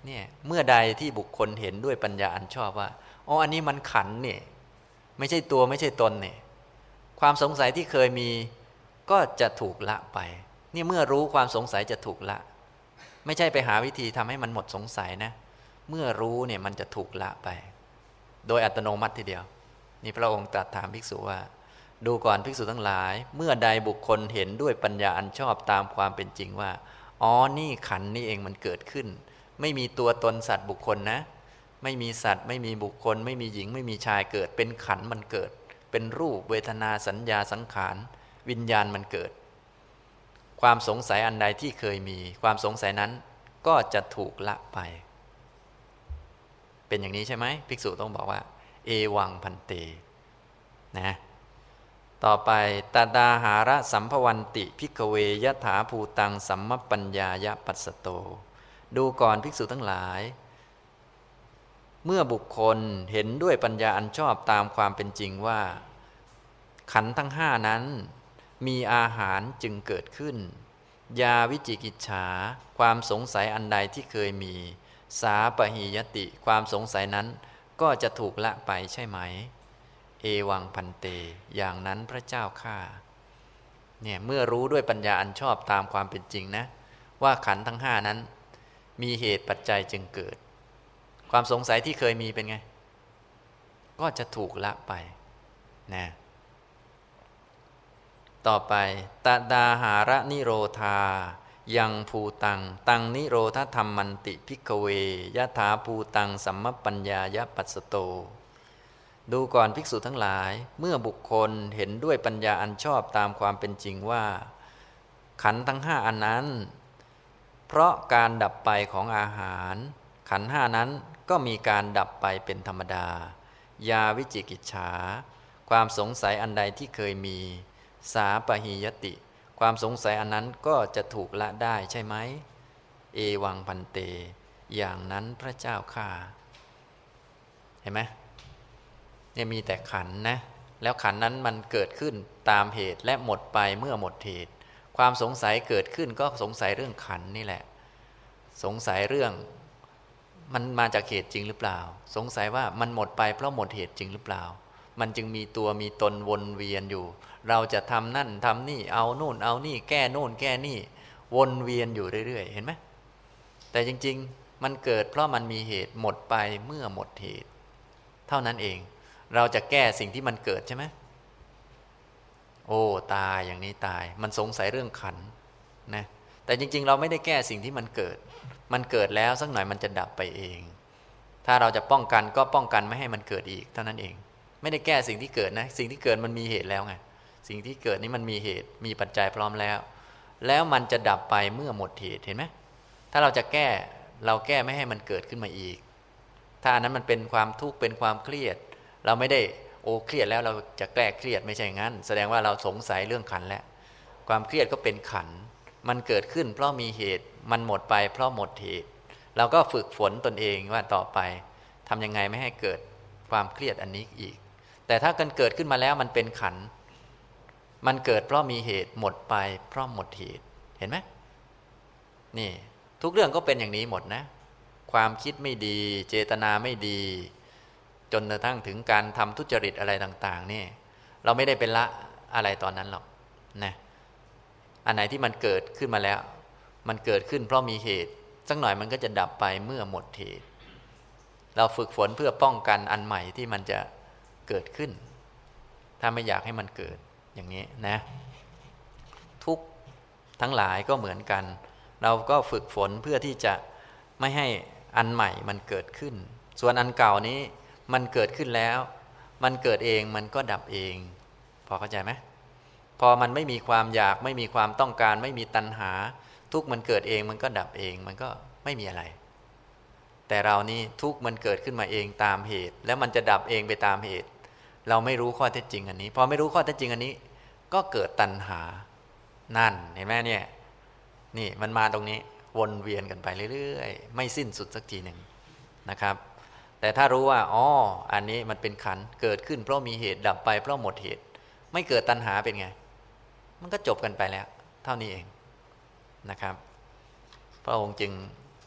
เนี่ยเมื่อใดที่บุคคลเห็นด้วยปัญญาอันชอบว่าอ๋ออันนี้มันขันเนี่ยไม่ใช่ตัวไม่ใช่ตนเนี่ยความสงสัยที่เคยมี ก็จะถูกละไป นี่เมื่อรู้ความสงสัยจะถูกละ ไม่ใช่ไปหาวิธีทำให้มันหมดสงสัยนะ เมื่อรู้เนี่ยมันจะถูกละไป โดยอัตโนมัติทีเดียว นี่พระองค์ตรัสถามภิกษุว่า ดูก่อนภิกษุทั้งหลาย เมื่อใดบุคคลเห็นด้วยปัญญาอันชอบตามความเป็นจริงว่าอ๋อนี่ขันนี่เองมันเกิดขึ้น ไม่มีตัวตนสัตว์บุคคลนะ ไม่มีสัตว์ ไม่มีบุคคล ไม่มีหญิง ไม่มีชายเกิด เป็นขันมันเกิด เป็นรูปเวทนาสัญญาสังขาร วิญญาณมันเกิด ความสงสัยอันใดที่เคยมี ความสงสัยนั้นก็จะถูกละไป เป็นอย่างนี้ใช่ไหมภิกษุต้องบอกว่า เอวังพันเตนะต่อไปตาดาหาระสัมภวันติพิกเวยถาภูตังสัมมปัญญายะปัสโต ดูก่อนภิกษุทั้งหลาย เมื่อบุคคลเห็นด้วยปัญญาอันชอบตามความเป็นจริงว่า ขันทั้งห้านั้น มีอาหารจึงเกิดขึ้น ยาวิจิกิจฉา ความสงสัยอันใดที่เคยมี สาปหิยติ ความสงสัยนั้นก็จะถูกละไปใช่ไหม เอวังพันเต อย่างนั้นพระเจ้าข้าเนี่ยเมื่อรู้ด้วยปัญญาอันชอบตามความเป็นจริงนะ ว่าขันทั้งห้านั้น มีเหตุปัจจัยจึงเกิด ความสงสัยที่เคยมีเป็นไง ก็จะถูกละไปนะ ต่อไปตดาหาระนิโรธา ยังภูตัง ตังนิโรธธรรมมันติพิกเวยะถาภูตังสัมมปัญญายะปัสโต ดูก่อนภิกษุทั้งหลาย เมื่อบุคคลเห็นด้วยปัญญาอันชอบตามความเป็นจริงว่า ขันทั้งห้าอันนั้น เพราะการดับไปของอาหาร ขันห้านั้นก็มีการดับไปเป็นธรรมดา ยาวิจิกิจฉาความสงสัยอันใดที่เคยมี สาปหิยติ ความสงสัยอันนั้นก็จะถูกละได้ใช่ไหม เอวังพันเต อย่างนั้นพระเจ้าข้าเห็นไหมเนี่ยมีแต่ขันนะ แล้วขันนั้นมันเกิดขึ้นตามเหตุและหมดไปเมื่อหมดเหตุ ความสงสัยเกิดขึ้นก็สงสัยเรื่องขันนี่แหละ สงสัยเรื่องมันมาจากเหตุจริงหรือเปล่า สงสัยว่ามันหมดไปเพราะหมดเหตุจริงหรือเปล่า มันจึงมีตัวมีตนวนเวียนอยู่ เราจะทำนั่นทำนี่เอาโน่นเอานี่ แก้โน่นแก้นี่ วนเวียนอยู่เรื่อย ๆ เห็นไหมแต่จริง ๆ มันเกิดเพราะมันมีเหตุหมดไปเมื่อหมดเหตุ เท่านั้นเอง เราจะแก้สิ่งที่มันเกิดใช่ไหมโอ้ตายอย่างนี้ตาย มันสงสัยเรื่องขันนะแต่จริง ๆ เราไม่ได้แก้สิ่งที่มันเกิด มันเกิดแล้วสักหน่อยมันจะดับไปเอง ถ้าเราจะป้องกันก็ป้องกันไม่ให้มันเกิดอีก เท่านั้นเอง ไม่ได้แก้สิ่งที่เกิดนะ สิ่งที่เกิดมันมีเหตุแล้วไง สิ่งที่เกิดนี้มันมีเหตุมีปัจจัยพร้อมแล้ว แล้วมันจะดับไปเมื่อหมดเหตุเห็นไหมถ้าเราจะแก้เราแก้ไม่ให้มันเกิดขึ้นมาอีก ถ้านั้นมันเป็นความทุกข์เป็นความเครียด เราไม่ได้โอ้เครียดแล้วเราจะแก้เครียดไม่ใช่งั้น แสดงว่าเราสงสัยเรื่องขันแล้วความเครียดก็เป็นขัน มันเกิดขึ้น เพราะมีเหตุมันหมดไป เพราะหมดเหตุ เราก็ฝึกฝนตนเองว่าต่อไปทำยังไงไม่ให้เกิดความเครียดอันนี้อีก แต่ถ้ากันเกิดขึ้นมาแล้วมันเป็นขัน มันเกิดเพราะมีเหตุหมดไป เพราะหมดเหตุเห็นไหมนี่ทุกเรื่องก็เป็นอย่างนี้หมดนะ ความคิดไม่ดี เจตนาไม่ดี จนกระทั่งถึงการทำทุจริตอะไรต่าง ๆ นี่ เราไม่ได้เป็นละอะไรตอนนั้นหรอกนะอันไหนที่มันเกิดขึ้นมาแล้ว มันเกิดขึ้นเพราะมีเหตุสักหน่อยมันก็จะดับไปเมื่อหมดเหตุ เราฝึกฝนเพื่อป้องกันอันใหม่ที่มันจะเกิดขึ้น ถ้าไม่อยากให้มันเกิด อย่างนี้นะทุกทั้งหลายก็เหมือนกัน เราก็ฝึกฝนเพื่อที่จะไม่ให้อันใหม่มันเกิดขึ้น ส่วนอันเก่านี้มันเกิดขึ้นแล้ว มันเกิดเองมันก็ดับเอง พอเข้าใจไหมพอมันไม่มีความอยากไม่มีความต้องการ ไม่มีตัณหา ทุกมันเกิดเองมันก็ดับเองมันก็ไม่มีอะไร แต่เรานี่ทุกมันเกิดขึ้นมาเองตามเหตุ แล้วมันจะดับเองไปตามเหตุ เราไม่รู้ข้อเท็จจริงอันนี้ พอไม่รู้ข้อเท็จจริงอันนี้ ก็เกิดตัณหา นั่นเห็นไหมเนี่ย นี่มันมาตรงนี้วนเวียนกันไปเรื่อยๆ ไม่สิ้นสุดสักทีหนึ่งนะครับ แต่ถ้ารู้ว่าอ๋ออันนี้มันเป็นขันเกิดขึ้น เพราะมีเหตุดับไปเพราะหมดเหตุ ไม่เกิดตัณหาเป็นไง มันก็จบกันไปแล้ว เท่านี้เองนะครับ พระองค์จึง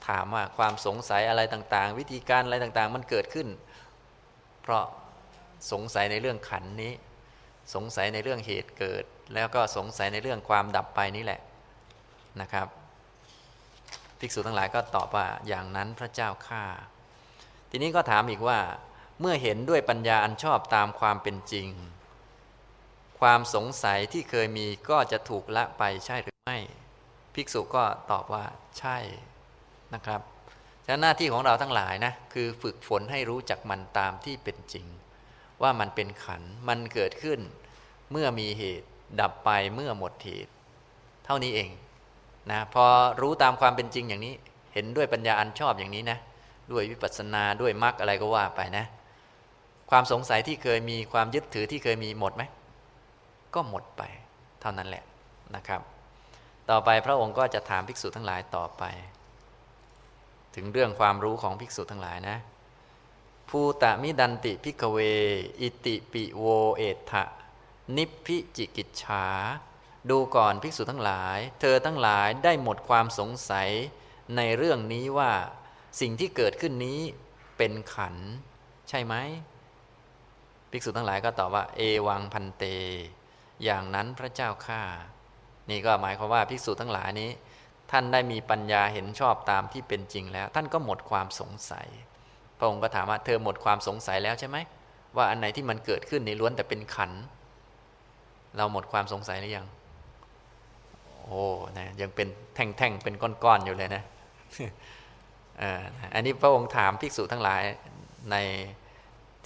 ถามว่าความสงสัยอะไรต่างๆ วิธีการอะไรต่างๆ มันเกิดขึ้น เพราะสงสัยในเรื่องขันนี้ สงสัยในเรื่องเหตุเกิด แล้วก็สงสัยในเรื่องความดับไปนี่แหละนะครับ ภิกษุทั้งหลายก็ตอบว่าอย่างนั้นพระเจ้าข้าทีนี้ก็ถามอีกว่า เมื่อเห็นด้วยปัญญาอันชอบตามความเป็นจริง ความสงสัยที่เคยมีก็จะถูกละไปใช่หรือไม่ ภิกษุก็ตอบว่าใช่นะครับฉะนั้นหน้าที่ของเราทั้งหลายนะคือฝึกฝนให้รู้จักมันตามที่เป็นจริง ว่ามันเป็นขันมันเกิดขึ้น เมื่อมีเหตุ ดับไปเมื่อหมดเหตุ เท่านี้เองนะพอรู้ตามความเป็นจริงอย่างนี้ เห็นด้วยปัญญาอันชอบอย่างนี้นะ ด้วยวิปัสสนาด้วยมรรคอะไรก็ว่าไปนะ ความสงสัยที่เคยมีความยึดถือที่เคยมีหมดไหมก็หมดไปเท่านั้นแหละนะครับ ต่อไปพระองค์ก็จะถามภิกษุทั้งหลายต่อไป ถึงเรื่องความรู้ของภิกษุทั้งหลายนะภูตะมิดันติพิกเว อิติปิโวเอทะ นิพพิจิกิจฉา ดูก่อนภิกษุทั้งหลาย เธอทั้งหลายได้หมดความสงสัยในเรื่องนี้ว่าสิ่งที่เกิดขึ้นนี้เป็นขัน ใช่ไหมภิกษุทั้งหลายก็ตอบว่า เอวังพันเต อย่างนั้นพระเจ้าข้านี่ก็หมายความว่าภิกษุทั้งหลายนี้ ท่านได้มีปัญญาเห็นชอบตามที่เป็นจริงแล้ว ท่านก็หมดความสงสัย พระองค์ก็ถามว่าเธอหมดความสงสัยแล้วใช่ไหมว่าอันไหนที่มันเกิดขึ้นในล้วนแต่เป็นขัน เราหมดความสงสัยหรือยัง โอ้นะยังเป็นแท่งๆ เป็นก้อนๆ อยู่เลยนะอันนี้พระองค์ถามภิกษุทั้งหลายใน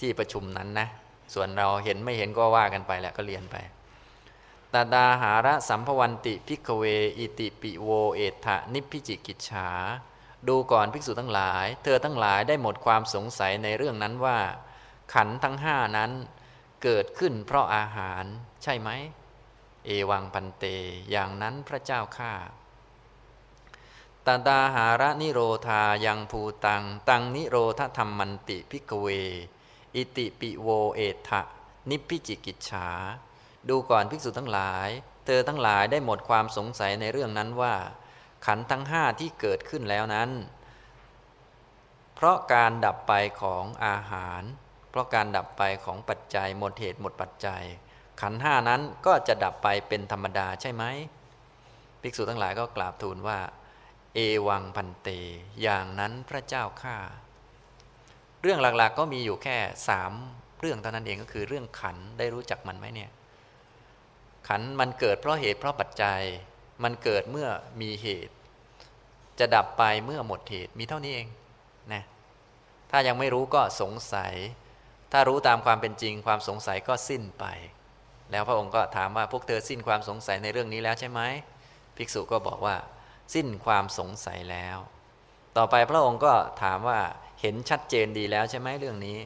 ที่ประชุมนั้นนะ ส่วนเราเห็นไม่เห็นก็ว่ากันไปแหละก็เรียนไปตะทาหาระสัมภะวันติ ภิกขะเว อิติปิโวเอตถะนิพพิจิกิจฉา ดูก่อนภิกษุทั้งหลาย เธอทั้งหลายได้หมดความสงสัยในเรื่องนั้นว่า ขันธ์ทั้งห้านั้นเกิดขึ้นเพราะอาหารใช่ไหม เอวัง ภันเต อย่างนั้นพระเจ้าข้าตะทาหาระนิโรธายังภูตัง ตังนิโรธะธัมมันติ ภิกขะเว อิติปิโวเอตถะนิพพิจิกิจฉา ดูก่อนภิกษุทั้งหลาย เธอทั้งหลายได้หมดความสงสัยในเรื่องนั้นว่า ขันธ์ทั้งห้าที่เกิดขึ้นแล้วนั้น เพราะการดับไปของอาหาร เพราะการดับไปของปัจจัยหมดเหตุหมดปัจจัย ขันธ์ห้านั้นก็จะดับไปเป็นธรรมดาใช่ไหมภิกษุทั้งหลายก็กราบทูลว่า เอวังพันเต อย่างนั้นพระเจ้าข้าเรื่องหลักๆก็มีอยู่แค่สามเรื่องเท่านั้นเองก็คือเรื่องขันได้รู้จักมันไหมเนี่ย ขันมันเกิดเพราะเหตุเพราะปัจจัย มันเกิดเมื่อมีเหตุ จะดับไปเมื่อหมดเหตุมีเท่านี้เองนะถ้ายังไม่รู้ก็สงสัย ถ้ารู้ตามความเป็นจริง ความสงสัยก็สิ้นไป แล้วพระองค์ก็ถามว่าพวกเธอสิ้นความสงสัยในเรื่องนี้แล้วใช่ไหมภิกษุก็บอกว่า สิ้นความสงสัยแล้ว ต่อไปพระองค์ก็ถามว่าเห็นชัดเจนดีแล้วใช่ไหมเรื่องนี้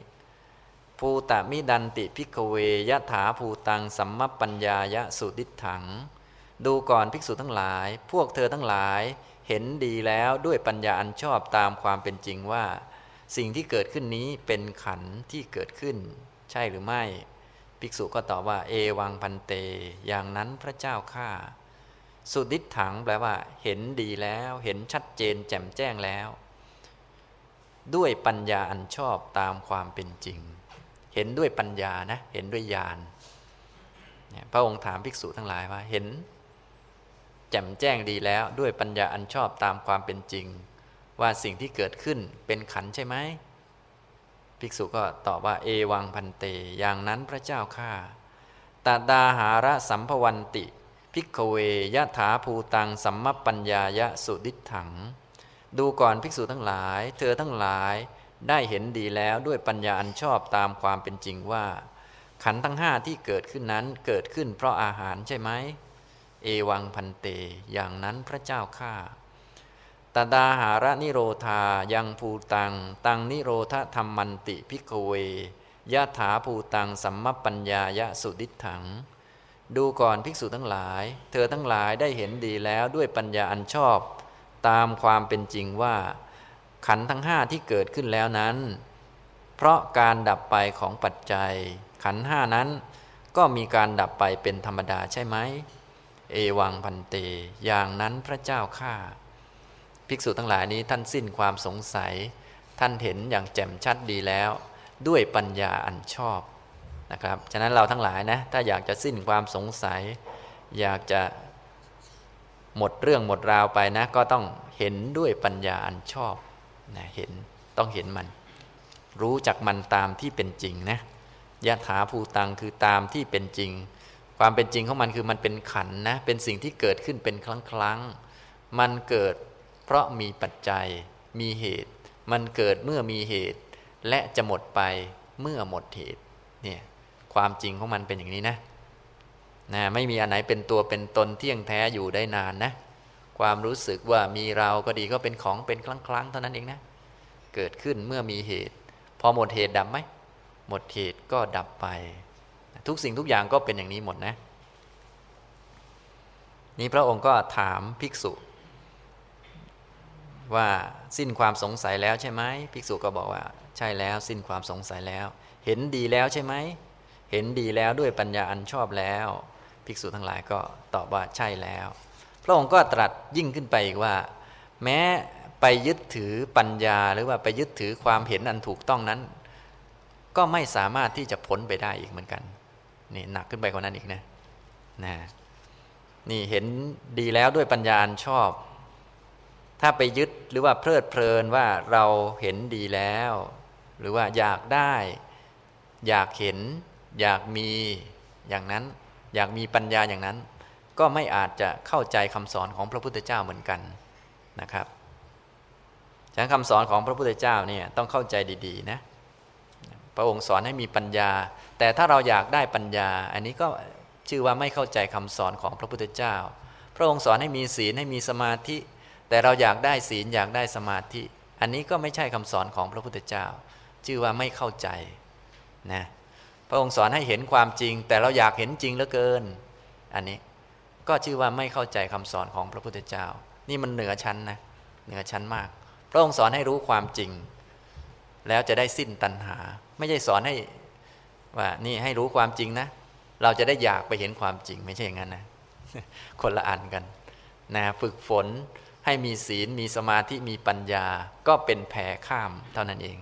ภูตมิดันติพิกเวยะถาภูตังสัมมปัญญายะสุดิถัง ดูก่อนภิกษุทั้งหลาย พวกเธอทั้งหลายเห็นดีแล้วด้วยปัญญาอันชอบตามความเป็นจริงว่า สิ่งที่เกิดขึ้นนี้เป็นขันที่เกิดขึ้น ใช่หรือไม่ ภิกษุก็ตอบว่า เอวังพันเต อย่างนั้นพระเจ้าข้าสุดิษถังแปลว่า เห็นดีแล้วเห็นชัดเจนแจ่มแจ้งแล้ว ด้วยปัญญาอันชอบตามความเป็นจริง เห็นด้วยปัญญานะ เห็นด้วยญาณพระองค์ถามภิกษุทั้งหลายว่าเห็น แจ่มแจ้งดีแล้วด้วยปัญญาอันชอบตามความเป็นจริง ว่าสิ่งที่เกิดขึ้นเป็นขันใช่ไหม ภิกษุก็ตอบว่า เอวังพันเต อย่างนั้นพระเจ้าข้าตาดาหาระสัมภวันติ พิกเวยะถาภูตังสัมมปัญญายะสุดิถัง ดูก่อนภิกษุทั้งหลาย เธอทั้งหลายได้เห็นดีแล้วด้วยปัญญาอันชอบตามความเป็นจริงว่า ขันทั้งห้าที่เกิดขึ้นนั้นเกิดขึ้นเพราะอาหารใช่ไหม เอวังพันเต อย่างนั้นพระเจ้าข้า ตาดาหาระนิโรธายังภูตัง ตังนิโรธธรรมมันติพิกเวยะถาภูตังสัมมปัญญายะสุดิถัง ดูก่อนภิกษุทั้งหลาย เธอทั้งหลายได้เห็นดีแล้วด้วยปัญญาอันชอบ ตามความเป็นจริงว่า ขันทั้งห้าที่เกิดขึ้นแล้วนั้น เพราะการดับไปของปัจจัย ขันห้านั้น ก็มีการดับไปเป็นธรรมดาใช่ไหม เอวังพันเต อย่างนั้นพระเจ้าข้า ภิกษุทั้งหลายนี้ท่านสิ้นความสงสัย ท่านเห็นอย่างแจ่มชัดดีแล้ว ด้วยปัญญาอันชอบนะครับฉะนั้นเราทั้งหลายนะถ้าอยากจะสิ้นความสงสัย อยากจะหมดเรื่องหมดราวไปนะ ก็ต้องเห็นด้วยปัญญาอันชอบนะเห็นต้องเห็นมัน รู้จักมันตามที่เป็นจริงนะยะถาภูตังคือตามที่เป็นจริง ความเป็นจริงของมันคือมันเป็นขันนะเป็นสิ่งที่เกิดขึ้นเป็นครั้งครั้งมันเกิด ราะมีปัจจัย มีเหตุ มันเกิดเมื่อมีเหตุ และจะหมดไปเมื่อหมดเหตุเนี่ยความจริงของมันเป็นอย่างนี้นะนะไม่มีอันไหนเป็นตัวเป็นตนเที่ยงแท้อยู่ได้นานนะ ความรู้สึกว่ามีเราก็ดีก็เป็นของเป็นครั้งครั้งเท่านั้นเองนะ เกิดขึ้นเมื่อมีเหตุ พอหมดเหตุดับไหมหมดเหตุก็ดับไป ทุกสิ่งทุกอย่างก็เป็นอย่างนี้หมดนะ นี่พระองค์ก็ถามภิกษุ ว่าสิ้นความสงสัยแล้วใช่ไหมภิกษุก็บอกว่า ใช่แล้วสิ้นความสงสัยแล้ว เห็นดีแล้วใช่ไหมเห็นดีแล้วด้วยปัญญาอันชอบแล้ว ภิกษุทั้งหลายก็ตอบว่าใช่แล้ว พระองค์ก็ตรัสยิ่งขึ้นไปอีกว่า แม้ไปยึดถือปัญญาหรือว่าไปยึดถือความเห็นอันถูกต้องนั้น ก็ไม่สามารถที่จะพ้นไปได้อีกเหมือนกันนี่หนักขึ้นไปกว่านั้นอีกนะนะนี่เห็นดีแล้วด้วยปัญญาอันชอบ ถ้าไปยึดหรือว่าเพลิดเพลินว่าเราเห็นดีแล้ว หรือว่าอยากได้ อยากเห็น อยากมีอย่างนั้น อยากมีปัญญาอย่างนั้น ก็ไม่อาจจะเข้าใจคำสอนของพระพุทธเจ้าเหมือนกันนะครับฉะนั้นคำสอนของพระพุทธเจ้าเนี่ยต้องเข้าใจดีๆนะพระองค์สอนให้มีปัญญา แต่ถ้าเราอยากได้ปัญญา อันนี้ก็ชื่อว่าไม่เข้าใจคำสอนของพระพุทธเจ้า พระองค์สอนให้มีศีลให้มีสมาธิ แต่เราอยากได้ศีลอยากได้สมาธิ อันนี้ก็ไม่ใช่คำสอนของพระพุทธเจ้า ชื่อว่าไม่เข้าใจนะพระองค์สอนให้เห็นความจริง แต่เราอยากเห็นจริงเหลือเกิน อันนี้ก็ชื่อว่าไม่เข้าใจคำสอนของพระพุทธเจ้า นี่มันเหนือชั้นนะเหนือชั้นมาก พระองค์สอนให้รู้ความจริง แล้วจะได้สิ้นตัณหา ไม่ใช่สอนให้ว่านี่ให้รู้ความจริงนะ เราจะได้อยากไปเห็นความจริงไม่ใช่อย่างนั้นนะคนละอันกันนะฝึกฝน ให้มีศีลมีสมาธิมีปัญญาก็เป็นแผ่ข้ามเท่านั้นเอง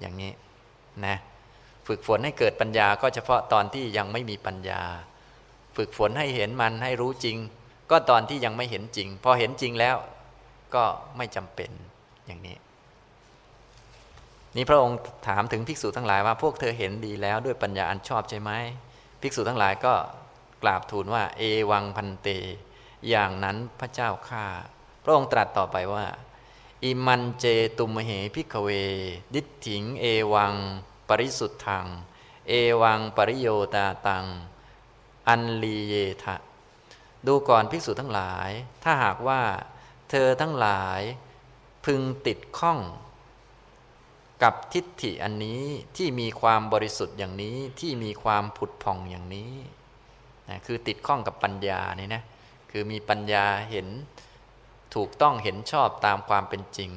อย่างนี้นะฝึกฝนให้เกิดปัญญาก็เฉพาะตอนที่ยังไม่มีปัญญา ฝึกฝนให้เห็นมันให้รู้จริง ก็ตอนที่ยังไม่เห็นจริง พอเห็นจริงแล้วก็ไม่จำเป็นอย่างนี้ นี่พระองค์ถามถึงภิกษุทั้งหลายว่าพวกเธอเห็นดีแล้วด้วยปัญญาอันชอบใช่ไหมภิกษุทั้งหลายก็กราบทูลว่า เอวังพันเต อย่างนั้นพระเจ้าข้า พระองค์ตรัสต่อไปว่า อิมันเจตุมเหพิกเว ดิถิง เอวัง ปริสุทธัง เอวังปริโยตาตัง อันลีเยทะ ดูก่อนภิกษุทั้งหลาย ถ้าหากว่า เธอทั้งหลาย พึงติดข้องกับทิฏฐิอันนี้ที่มีความบริสุทธิ์อย่างนี้ที่มีความผุดผ่องอย่างนี้นะคือติดข้องกับปัญญานี่นะคือมีปัญญาเห็น ถูกต้องเห็นชอบตามความเป็นจริง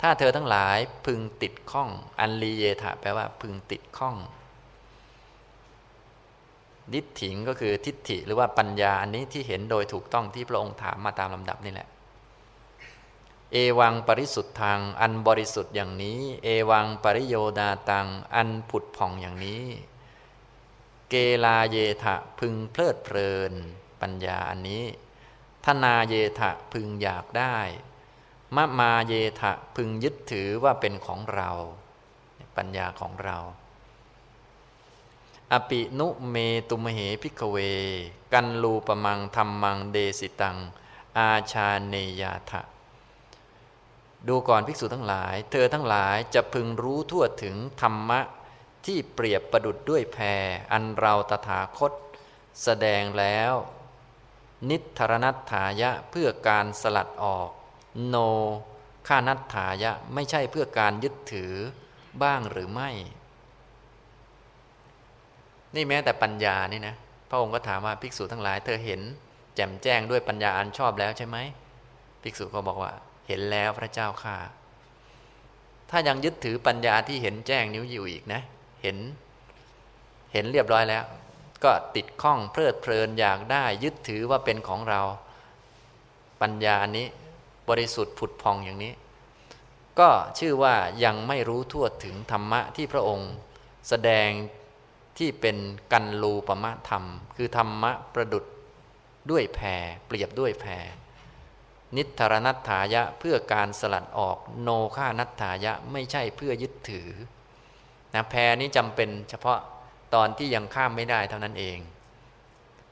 ถ้าเธอทั้งหลายพึงติดข้อง อันลีเยถะแปลว่าพึงติดข้องดิถิงก็คือทิฏฐิหรือว่าปัญญาอันนี้ที่เห็นโดยถูกต้องที่พระองค์ถามมาตามลำดับนี่แหละ เอวังปริสุทธ์ทางอันบริสุทธิ์อย่างนี้ เอวังปริโยดาตังอันผุดผ่องอย่างนี้ เกลาเยทะพึงเพลิดเพลิน ปัญญาอันนี้ ทนาเยทะพึงอยากได้มะมาเยทะพึงยึดถือว่าเป็นของเรา ปัญญาของเรา อปินุเมตุมเหพิกเว กันลูปมังธรรมังเดสิตัง อาชาเนยาทะดูก่อนภิกษุทั้งหลาย เธอทั้งหลายจะพึงรู้ทั่วถึงธรรมะที่เปรียบประดุดด้วยแพรอันเราตถาคต แสดงแล้ว นิทรณัตถายะเพื่อการสลัดออก โนข้านัตถายะไม่ใช่เพื่อการยึดถือบ้างหรือไม่ นี่แม้แต่ปัญญานี่นะพระองค์ก็ถามว่าภิกษุทั้งหลาย เธอเห็น แจ่มแจ้งด้วยปัญญาอันชอบแล้วใช่ไหมภิกษุก็บอกว่า เห็นแล้วพระเจ้าข้าถ้ายังยึดถือปัญญาที่เห็นแจ้งนิ้วอยู่อีกนะ เห็น เห็นเรียบร้อยแล้ว ก็ติดข้องเพลิดเพลินอยากได้ยึดถือว่าเป็นของเรา ปัญญานี้บริสุทธิ์ผุดพองอย่างนี้ ก็ชื่อว่ายังไม่รู้ทั่วถึงธรรมะที่พระองค์ แสดงที่เป็นกันลูปมะธรรม คือธรรมะประดุดด้วยแพรเปรียบด้วยแพรนิทรนัตถายะเพื่อการสลัดออกโนฆานัตถายะไม่ใช่เพื่อยึดถือนะแพรนี้จำเป็นเฉพาะ ตอนที่ยังข้ามไม่ได้เท่านั้นเอง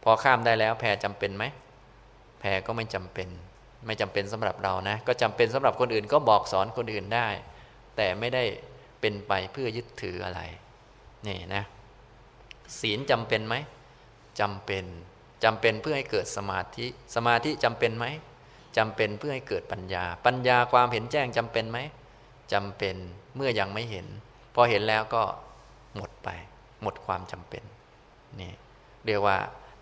พอข้ามได้แล้วแพรจำเป็นไหมแพรก็ไม่จำเป็น ไม่จำเป็นสำหรับเรานะ ก็จำเป็นสำหรับคนอื่นก็บอกสอนคนอื่นได้ แต่ไม่ได้เป็นไปเพื่อยึดถืออะไรนี่นะ ศีลจำเป็นไหมจำเป็นจำเป็นเพื่อให้เกิดสมาธิ สมาธิจำเป็นไหมจำเป็นเพื่อให้เกิดปัญญา ปัญญาความเห็นแจ้งจำเป็นไหมจำเป็นเมื่อยังไม่เห็น พอเห็นแล้วก็หมดไป หมดความจำเป็นนี่เรียกว่า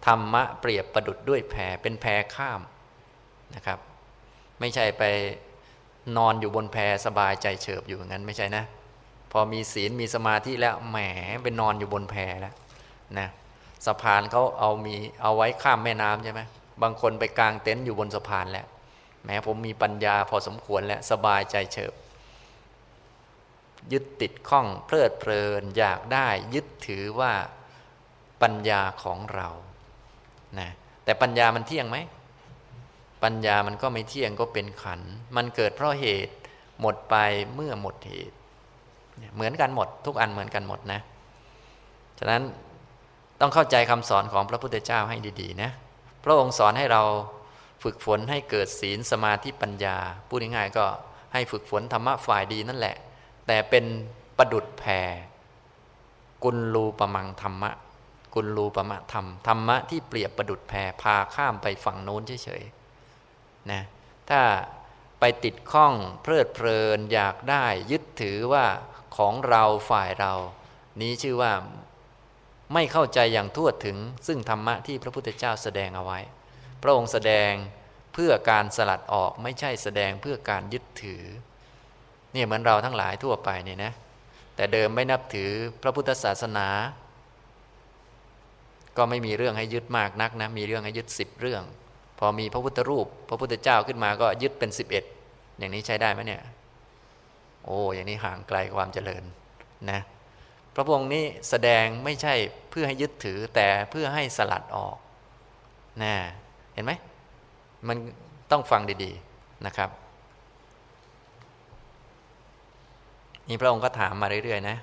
ธรรมะเปรียบประดุดด้วยแพรเป็นแพรข้ามนะครับ ไม่ใช่ไปนอนอยู่บนแพสบายใจเฉิบอยู่งั้นไม่ใช่นะ พอมีศีลมีสมาธิแล้วแหมไปนอนอยู่บนแพแล้วนะสะพานเขาเอามีเอาไว้ข้ามแม่น้ำใช่ไหมบางคนไปกางเต็นท์อยู่บนสะพานแล้วแม้ผมมีปัญญาพอสมควรแล้วสบายใจเฉิบ ยึดติดข้องเพลิดเพลินอยากได้ยึดถือว่าปัญญาของเรานะแต่ปัญญามันเที่ยงไหม ปัญญามันก็ไม่เที่ยงก็เป็นขัน มันเกิดเพราะเหตุหมดไปเมื่อหมดเหตุ เหมือนกันหมด ทุกอันเหมือนกันหมดนะ ฉะนั้นต้องเข้าใจคำสอนของพระพุทธเจ้าให้ดีๆนะ พระองค์สอนให้เราฝึกฝนให้เกิดศีลสมาธิปัญญา พูดง่ายๆก็ให้ฝึกฝนธรรมะฝ่ายดีนั่นแหละ แต่เป็นประดุดแผ่กุลลูปมังธรรมะ กุลรูปมะธรรมธรรมะที่เปรียบประดุดแพรพาข้ามไปฝั่งโน้นเฉยๆนะถ้าไปติดข้องเพลิดเพลินอยากได้ยึดถือว่าของเราฝ่ายเรา นี้ชื่อว่าไม่เข้าใจอย่างทั่วถึง ซึ่งธรรมะที่พระพุทธเจ้าแสดงเอาไว้ พระองค์แสดงเพื่อการสลัดออกไม่ใช่แสดงเพื่อการยึดถือ เนี่ยเหมือนเราทั้งหลายทั่วไปเนี่ยนะ แต่เดิมไม่นับถือพระพุทธศาสนา ก็ไม่มีเรื่องให้ยึดมากนักนะ มีเรื่องให้ยึดสิบเรื่อง พอมีพระพุทธรูป พระพุทธเจ้าขึ้นมาก็ยึดเป็นสิบเอ็ดอย่างนี้ใช้ได้ไหมเนี่ย โอ้อย่างนี้ห่างไกลความเจริญนะพระองค์นี้แสดงไม่ใช่เพื่อให้ยึดถือแต่เพื่อให้สลัดออกนะเห็นไหมมันต้องฟังดีๆนะครับ นี่พระองค์ก็ถามมาเรื่อยๆนะ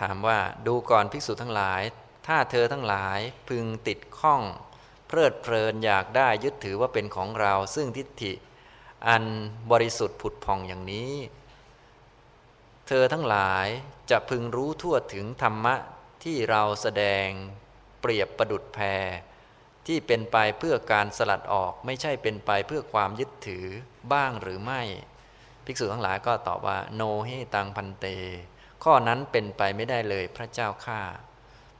ถามว่าดูก่อนภิกษุทั้งหลาย ถ้าเธอทั้งหลายพึงติดข้อง เพลิดเพลินอยากได้ยึดถือว่าเป็นของเรา ซึ่งทิฏฐิ อันบริสุทธิ์ผุดพองอย่างนี้ เธอทั้งหลายจะพึงรู้ทั่วถึงธรรมะที่เราแสดงเปรียบประดุดแพรที่เป็นไปเพื่อการสลัดออกไม่ใช่เป็นไปเพื่อความยึดถือบ้างหรือไม่ ภิกษุทั้งหลายก็ตอบว่า โนเฮตังพันเต ข้อนั้นเป็นไปไม่ได้เลยพระเจ้าข้า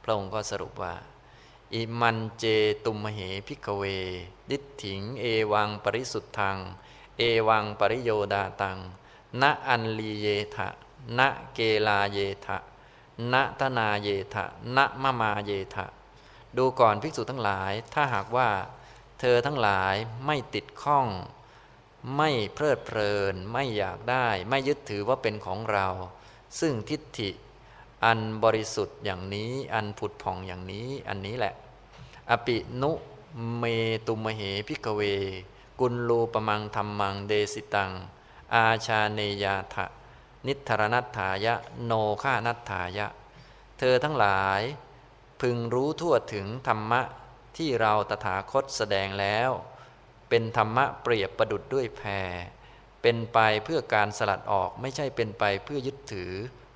พระองค์ก็สรุปว่า อิมันเจตุมเหพิกเว ดิถิง เอวังปริสุทธัง เอวังปริโยดาตัง ณอันลีเยทะ ณเกลาเยทะณทนาเยทะ ณมะมาเยทะ ดูก่อนภิกษุทั้งหลาย ถ้าหากว่า เธอทั้งหลายไม่ติดข้อง ไม่เพลิดเพลิน ไม่อยากได้ ไม่ยึดถือว่าเป็นของเรา ซึ่งทิฏฐิ อันบริสุทธิ์อย่างนี้ อันผุดผ่องอย่างนี้ อันนี้แหละ อปินุเมตุมเหพิกเว กุลลูปมังธรรมังเดสิตัง อาชาเนยาทะนิทรนัตถายะ โนฆานัตถายะ เธอทั้งหลาย พึงรู้ทั่วถึงธรรมะที่เราตถาคตแสดงแล้ว เป็นธรรมะเปรียบประดุดด้วยแพรเป็นไปเพื่อการสลัดออกไม่ใช่เป็นไปเพื่อยึดถือ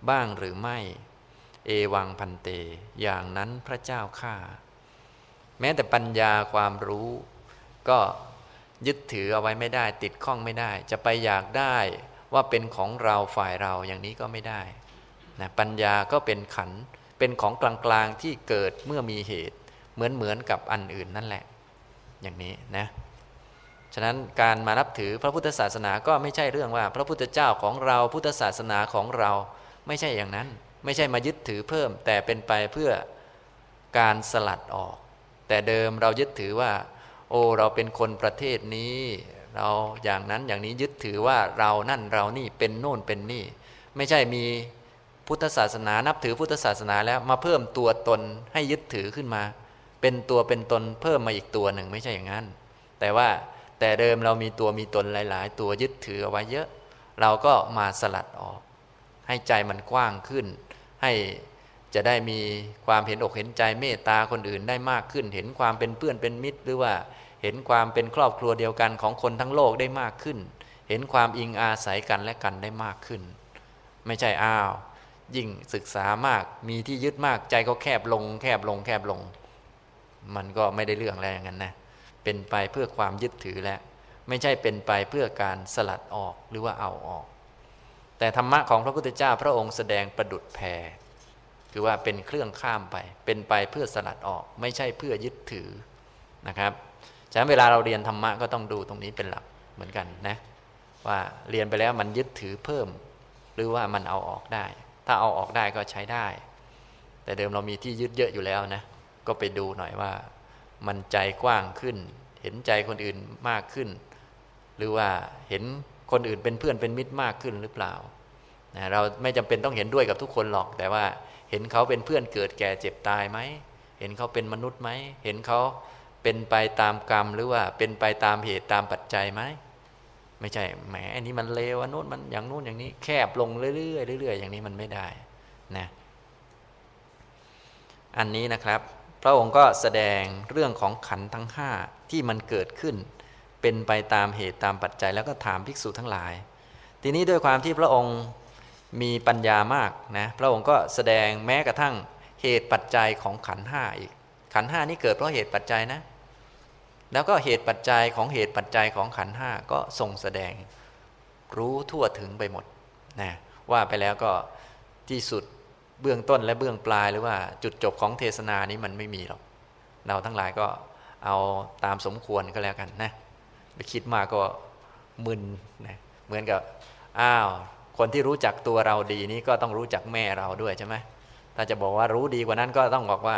บ้างหรือไม่ เอวังพันเต อย่างนั้นพระเจ้าข้าแม้แต่ปัญญาความรู้ ก็ยึดถือเอาไว้ไม่ได้ ติดข้องไม่ได้ จะไปอยากได้ว่าเป็นของเราฝ่ายเราอย่างนี้ก็ไม่ได้นะปัญญาก็เป็นขันเป็นของกลางๆที่เกิดเมื่อมีเหตุ เหมือนเหมือนกับอันอื่นนั่นแหละ อย่างนี้นะ ฉะนั้นการมานับถือพระพุทธศาสนาก็ไม่ใช่เรื่องว่า พระพุทธเจ้าของเราพุทธศาสนาของเราไม่ใช่อย่างนั้น ไม่ใช่มายึดถือเพิ่ม แต่เป็นไปเพื่อการสลัดออก แต่เดิมเรายึดถือว่า โอ้เราเป็นคนประเทศนี้ เราอย่างนั้นอย่างนี้ยึดถือว่าเรานั่นเรานี่เป็นโน่นเป็นนี่ ไม่ใช่มีพุทธศาสนานับถือพุทธศาสนาแล้วมาเพิ่มตัวตนให้ยึดถือขึ้นมา เป็นตัวเป็นตนเพิ่มมาอีกตัวหนึ่งไม่ใช่อย่างนั้น แต่ว่า แต่เดิมเรามีตัวมีตนหลาย ๆ ตัวยึดถือเอาไว้เยอะ เราก็มาสลัดออก ให้ใจมันกว้างขึ้น ให้จะได้มีความเห็นอกเห็นใจเมตตาคนอื่นได้มากขึ้น เห็นความเป็นเพื่อนเป็นมิตร หรือว่าเห็นความเป็นครอบครัวเดียวกันของคนทั้งโลกได้มากขึ้น เห็นความอิงอาศัยกันและกันได้มากขึ้น ไม่ใช่อ้าว ยิ่งศึกษามากมีที่ยึดมากใจก็แคบลง แคบลงแคบลง มันก็ไม่ได้เรื่องอะไรอย่างนั้นนะ เป็นไปเพื่อความยึดถือแล้วไม่ใช่เป็นไปเพื่อการสลัดออกหรือว่าเอาออก แต่ธรรมะของพระพุทธเจ้าพระองค์แสดงประดุดแพรคือว่าเป็นเครื่องข้ามไป เป็นไปเพื่อสลัดออก ไม่ใช่เพื่อยึดถือนะครับฉะนั้นเวลาเราเรียนธรรมะก็ต้องดูตรงนี้เป็นหลักเหมือนกันนะว่าเรียนไปแล้วมันยึดถือเพิ่ม หรือว่ามันเอาออกได้ ถ้าเอาออกได้ก็ใช้ได้ แต่เดิมเรามีที่ยึดเยอะอยู่แล้วนะก็ไปดูหน่อยว่า มันใจกว้างขึ้น เห็นใจคนอื่นมากขึ้น หรือว่าเห็นคนอื่นเป็นเพื่อนเป็นมิตรมากขึ้นหรือเปล่านะเราไม่จำเป็นต้องเห็นด้วยกับทุกคนหรอก แต่ว่าเห็นเขาเป็นเพื่อนเกิดแก่เจ็บตายไหม เห็นเขาเป็นมนุษย์ไหม เห็นเขาเป็นไปตามกรรมหรือว่าเป็นไปตามเหตุตามปัจจัยไหม ไม่ใช่ แหม อันนี้มันเลวอันนู้นมันอย่างนู้นอย่างนี้ แคบลงเรื่อยๆเรื่อยๆอย่างนี้มันไม่ได้นะ อันนี้นะครับ พระองค์ก็แสดงเรื่องของขันทั้งห้าที่มันเกิดขึ้น เป็นไปตามเหตุตามปัจจัยแล้วก็ถามภิกษุทั้งหลาย ทีนี้ด้วยความที่พระองค์มีปัญญามากนะพระองค์ก็แสดงแม้กระทั่งเหตุปัจจัยของขันห้าอีก ขันห้านี้เกิดเพราะเหตุปัจจัยนะ แล้วก็เหตุปัจจัยของเหตุปัจจัยของขันห้าก็ทรงแสดงรู้ทั่วถึงไปหมดนะว่าไปแล้วก็ที่สุด เบื้องต้นและเบื้องปลายหรือว่าจุดจบของเทศนานี้มันไม่มีหรอก เราทั้งหลายก็เอาตามสมควรก็แล้วกันนะไปคิดมากก็มึนนะเหมือนกับอ้าวคนที่รู้จักตัวเราดีนี้ก็ต้องรู้จักแม่เราด้วยใช่ไหมถ้าจะบอกว่ารู้ดีกว่านั้นก็ต้องบอกว่า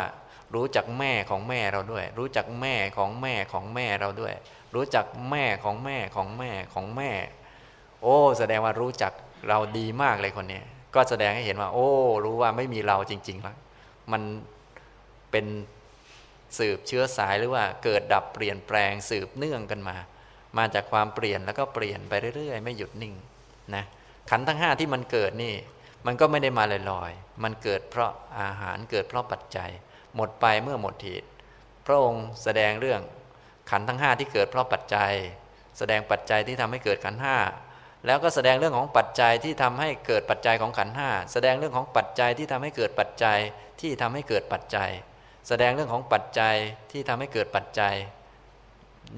รู้จักแม่ของแม่เราด้วย รู้จักแม่ของแม่ของแม่เราด้วย รู้จักแม่ของแม่ของแม่ของแม่ โอ้ แสดงว่ารู้จักเราดีมากเลยคนนี้ ก็แสดงให้เห็นว่า โอ้ รู้ว่าไม่มีเราจริงๆแล้วมันเป็นสืบเชื้อสายหรือว่าเกิดดับเปลี่ยนแปลงสืบเนื่องกันมา มาจากความเปลี่ยนแล้วก็เปลี่ยนไปเรื่อยๆ ไม่หยุดนิ่งนะขันทั้งห้าที่มันเกิดนี่ มันก็ไม่ได้มาลอยๆ มันเกิดเพราะอาหารเกิดเพราะปัจจัย หมดไปเมื่อหมดเหตุพระองค์แสดงเรื่องขันทั้งห้าที่เกิดเพราะปัจจัย แสดงปัจจัยที่ทำให้เกิดขันห้า แล้วก็แสดงเรื่องของปัจจัยที่ทำให้เกิดปัจจัยของขันห้าแสดงเรื่องของปัจจัยที่ทำให้เกิดปัจจัยที่ทำให้เกิดปัจจัย แสดงเรื่องของปัจจัยที่ทำให้เกิดปัจจัย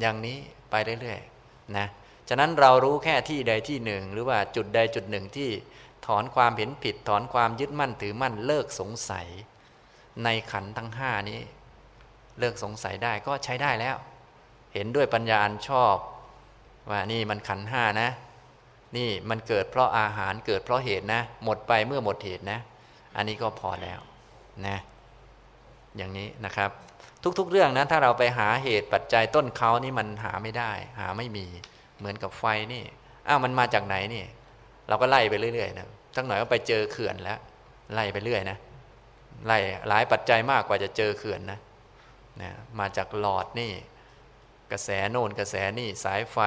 อย่างนี้ไปเรื่อยๆนะฉะนั้นเรารู้แค่ที่ใดที่หนึ่ง หรือว่าจุดใดจุดหนึ่งที่ถอนความเห็นผิด ถอนความยึดมั่นถือมั่นเลิกสงสัย ในขันทั้งห้านี้ เลิกสงสัยได้ก็ใช้ได้แล้ว เห็นด้วยปัญญาอันชอบ ว่านี่มันขันห้านะ นี่มันเกิดเพราะอาหารเกิดเพราะเหตุนะ หมดไปเมื่อหมดเหตุนะ อันนี้ก็พอแล้วนะอย่างนี้นะครับ ทุกๆเรื่องนะถ้าเราไปหาเหตุปัจจัยต้นเขานี่มันหาไม่ได้ หาไม่มีเหมือนกับไฟนี่อ้าวมันมาจากไหนนี่ เราก็ไล่ไปเรื่อยๆนะทั้งหน่อยก็ไปเจอเขื่อนแล้ว ไล่ไปเรื่อยนะไล่หลายปัจจัยมากกว่าจะเจอเขื่อนนะนะมาจากหลอดนี่ กระแสโน่นกระแสนี่สายไฟ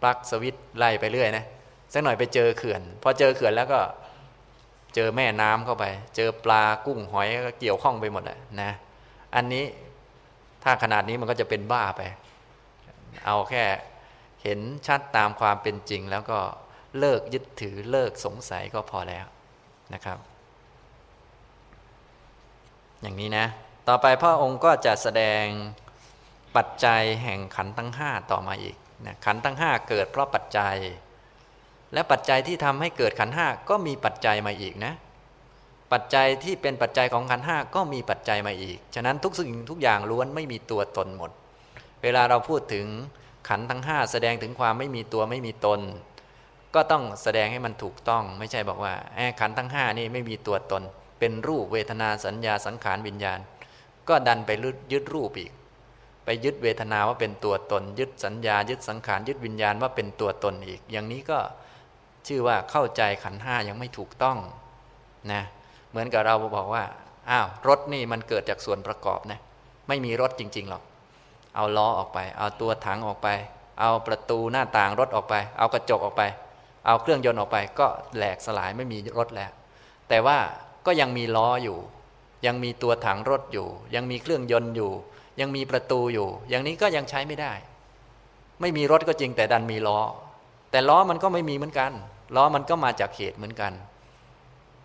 ปลั๊กสวิตไล่ไปเรื่อยนะ สักหน่อยไปเจอเขื่อน พอเจอเขื่อนแล้วก็เจอแม่น้ำเข้าไป เจอปลากุ้งหอยก็เกี่ยวข้องไปหมดอะนะ อันนี้ถ้าขนาดนี้มันก็จะเป็นบ้าไป เอาแค่เห็นชัดตามความเป็นจริง แล้วก็เลิกยึดถือเลิกสงสัยก็พอแล้วนะครับ อย่างนี้นะ ต่อไปพระองค์ก็จะแสดงปัจจัยแห่งขันตั้งห้าต่อมาอีกนะขันตั้งห้าเกิดเพราะปัจจัย และปัจจัยที่ทำให้เกิดขันห้าก็มีปัจจัยมาอีกนะ ปัจจัยที่เป็นปัจจัยของขันห้าก็มีปัจจัยมาอีก ฉะนั้นทุกสิ่งทุกอย่างล้วนไม่มีตัวตนหมด เวลาเราพูดถึงขันทั้งห้าแสดงถึงความไม่มีตัวไม่มีตน ก็ต้องแสดงให้มันถูกต้อง ไม่ใช่บอกว่าแอขันทั้งห้านี่ไม่มีตัวตน เป็นรูปเวทนาสัญญาสังขารวิญญาณ ก็ดันไปยึดรูปอีก ไปยึดเวทนาว่าเป็นตัวตน ยึดสัญญา ยึดสังขารยึดวิญญาณว่าเป็นตัวตนอีก อย่างนี้ก็ ชื่อว่าเข้าใจขันห้ายังไม่ถูกต้องนะเหมือนกับเราบอกว่าอ้าวรถนี่มันเกิดจากส่วนประกอบนะไม่มีรถจริง ๆ หรอก เอาล้อออกไป เอาตัวถังออกไป เอาประตูหน้าต่างรถออกไป เอากระจกออกไป เอาเครื่องยนต์ออกไป ก็แหลกสลายไม่มีรถแล้ว แต่ว่าก็ยังมีล้ออยู่ ยังมีตัวถังรถอยู่ ยังมีเครื่องยนต์อยู่ ยังมีประตูอยู่ อย่างนี้ก็ยังใช้ไม่ได้ ไม่มีรถก็จริงแต่ดันมีล้อ แต่ล้อมันก็ไม่มีเหมือนกัน ล้อมันก็มาจากเหตุเหมือนกัน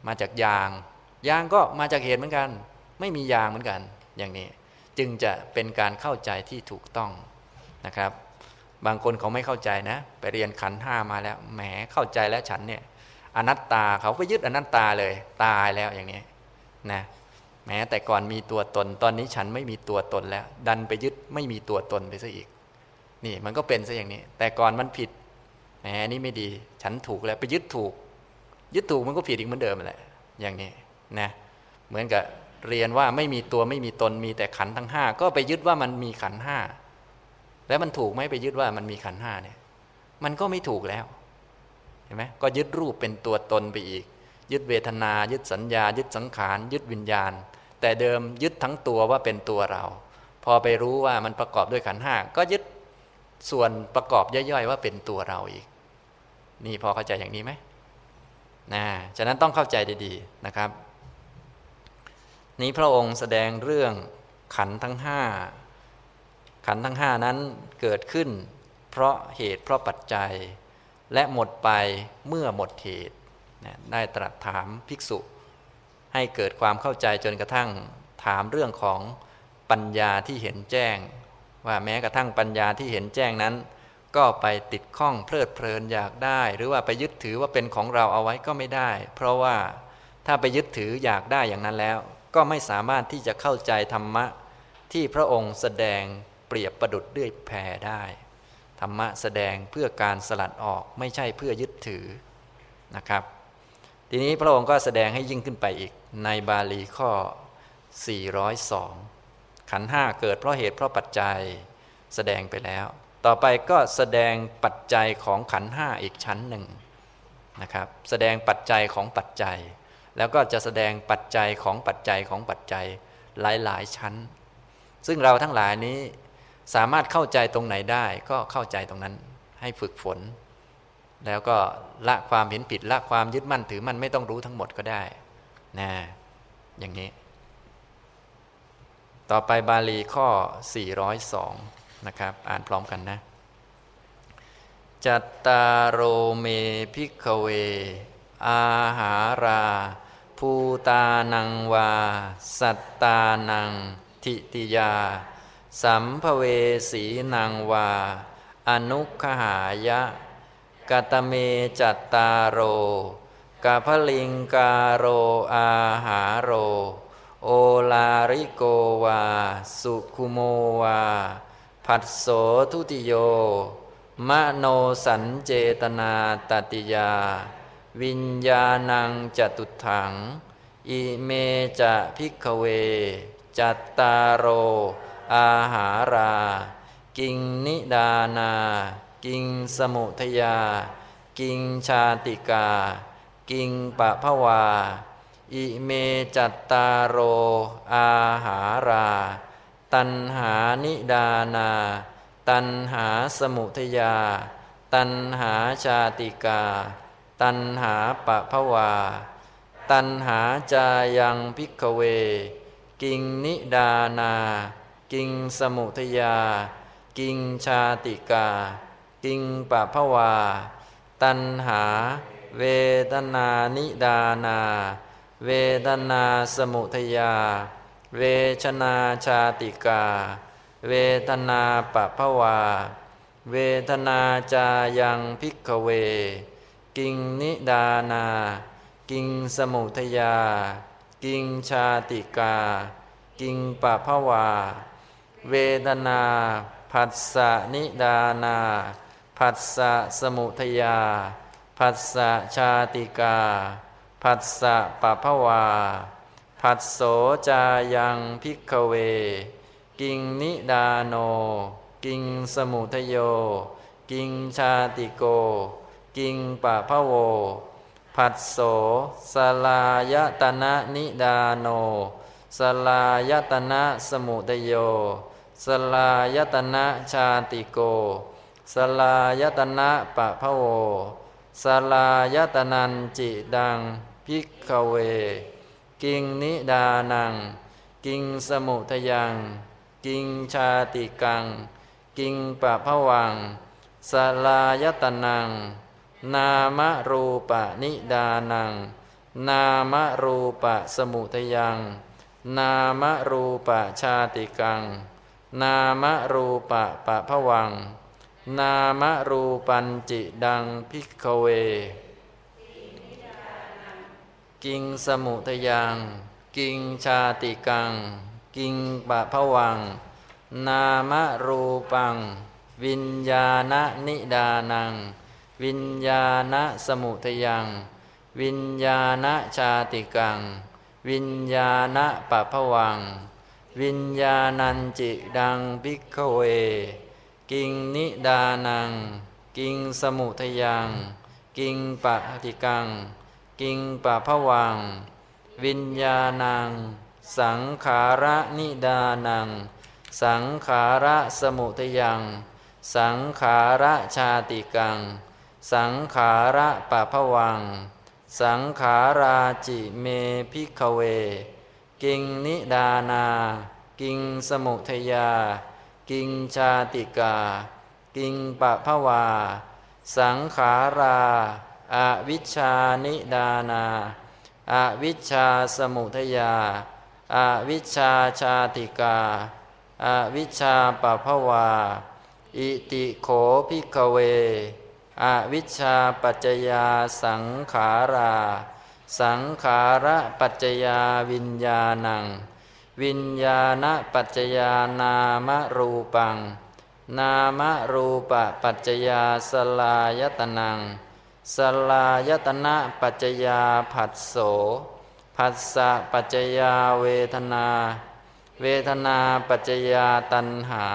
มาจากยาง ยางก็มาจากเหตุเหมือนกัน ไม่มียางเหมือนกัน อย่างนี้ จึงจะเป็นการเข้าใจที่ถูกต้องนะครับ บางคนเขาไม่เข้าใจนะ ไปเรียนขันห้ามาแล้ว แหมเข้าใจแล้วฉันเนี่ยอนัตตาเขาไปยึดอนัตตาเลย ตายแล้วอย่างนี้นะแม้แต่ก่อนมีตัวตน ตอนนี้ฉันไม่มีตัวตนแล้ว ดันไปยึดไม่มีตัวตนไปซะอีก นี่มันก็เป็นซะอย่างนี้ แต่ก่อนมันผิด แหมนี่ไม่ดี ฉันถูกแล้วไปยึดถูก ยึดถูกมันก็ผิดอีกเหมือนเดิมแหละอย่างนี้นะเหมือนกับเรียนว่าไม่มีตัวไม่มีตนมีแต่ขันทั้งห้าก็ไปยึดว่ามันมีขันห้าแล้วมันถูกไหมไปยึดว่ามันมีขันห้าเนี่ย มันก็ไม่ถูกแล้วเห็นไหมก็ยึดรูปเป็นตัวตนไปอีก ยึดเวทนา ยึดสัญญา ยึดสังขาร ยึดวิญญาณ แต่เดิมยึดทั้งตัวว่าเป็นตัวเรา พอไปรู้ว่ามันประกอบด้วยขันห้าก็ยึดส่วนประกอบย่อยๆ ว่าเป็นตัวเราอีก นี่พอเข้าใจอย่างนี้ไหมนะฉะนั้นต้องเข้าใจดีๆนะครับ นี้พระองค์แสดงเรื่องขันทั้งห้าขันทั้งห้านั้นเกิดขึ้น เพราะเหตุเพราะปัจจัย และหมดไปเมื่อหมดเหตุได้ตรัสถามภิกษุ ให้เกิดความเข้าใจจนกระทั่งถามเรื่องของปัญญาที่เห็นแจ้ง ว่าแม้กระทั่งปัญญาที่เห็นแจ้งนั้น ก็ไปติดข้องเพลิดเพลินอยากได้ หรือว่าไปยึดถือว่าเป็นของเราเอาไว้ก็ไม่ได้ เพราะว่าถ้าไปยึดถืออยากได้อย่างนั้นแล้ว ก็ไม่สามารถที่จะเข้าใจธรรมะ ที่พระองค์แสดงเปรียบประดุดด้วยแพรได้ ธรรมะแสดงเพื่อการสลัดออกไม่ใช่เพื่อยึดถือนะครับ ทีนี้พระองค์ก็แสดงให้ยิ่งขึ้นไปอีกในบาลีข้อ 402 ขันห้าเกิดเพราะเหตุเพราะปัจจัยแสดงไปแล้ว ต่อไปก็แสดงปัจจัยของขันห้าอีกชั้นหนึ่งนะครับ แสดงปัจจัยของปัจจัย แล้วก็จะแสดงปัจจัยของปัจจัยของปัจจัยหลาย ๆ ชั้น ซึ่งเราทั้งหลายนี้สามารถเข้าใจตรงไหนได้ก็เข้าใจตรงนั้นให้ฝึกฝน แล้วก็ละความเห็นผิดละความยึดมั่นถือมันไม่ต้องรู้ทั้งหมดก็ได้นะอย่างนี้ ต่อไปบาลีข้อ 402 นะครับ อ่านพร้อมกันนะ จัตตาโรเมพิกเว อาหารา ภูตานังวา สัตตานัง ทิติยา สัมภเวสีนังวา อนุขหายะกตเมจัตตาโรกาพลิงกาโรอาหาโร โอลาริโกวา สุคุโมวา ผัสโสทุติโย มโนสัญเจตนาตติยา วิญญาณังจตุถัง อิเมจะ ภิกขะเว จัตตาโร อาหารา กิงนิทานา กิงสะมุทะยา กิงชาติกา กิงปะภะวา อิเมจัตตาโร อาหารา ตัณหานิทานา ตัณหาสะมุทะยา ตัณหาชาติกา ตันหาปะภวา ตันหาจายังพิกเว กิงนิดานา กิงสมุทยา กิงชาติกา กิงปะภวา ตันหา เวทนานิดานา เวทนาสมุทยา เวชนาชาติกา เวทนาปะภวา เวทนาจายังพิกเว กิงนิดานา กิงสมุทยา กิงชาติกา กิงปะภวา เวทนาผัสสะนิดานาผัสสะสมุทยาผัสสะชาติกาผัสสะปะภวา ผัสโสจายังพิกเว กิงนิดาโน กิงสมุทโย กิงชาติโก กิงปะภโว ผัสโสสลายตนะนิดาโน สลายตนะสมุทโย สลายตนะชาติโก สลายตนะปะพะโว สลายตนันจิดังพิกเว กิงนิดานัง กิงสมุทยัง กิงชาติกัง กิงปะพวังสลายตนัง นามรูปะนิดานัง นามรูปะสมุทยัง นามรูปะชาติกัง นามรูปะปะพวัง นามรูปัญจิดังพิกเว กิงสมุทยัง กิงชาติกัง กิงปะพวัง นามรูปัง วิญญาณนิดานัง วิญญาณสมุทยัง วิญญาณชาติกัง วิญญาณปะพวัง วิญญาณัญจิดังพิกเว กิงนิดานัง กิงสมุทยัง กิงปะติกัง กิงปะพวัง วิญญาณัง สังขาระนิดานัง สังขาระสมุทยัง สังขาระชาติกัง สังขาระปะพวัง สังขาราจิเมพิกเว กิงนิดานา กิงสมุทยา กิงชาติกา กิงปะภะวา สังขารา อวิชชานิทานา อวิชชาสะมุทยา อวิชชาชาติกา อวิชชาปะภะวา อิติโข ภิกขะเวอวิชชาปัจจะยาสังขารา สังขาระปัจจะยาวิญญาณัง วิญญาณปัจจยานามรูปัง นามรูปปัจจยาสลายตนัง สลายตนะปัจจยาผัสโสผัสสะปัจจยาเวทนา เวทนาปัจจยาตัณหา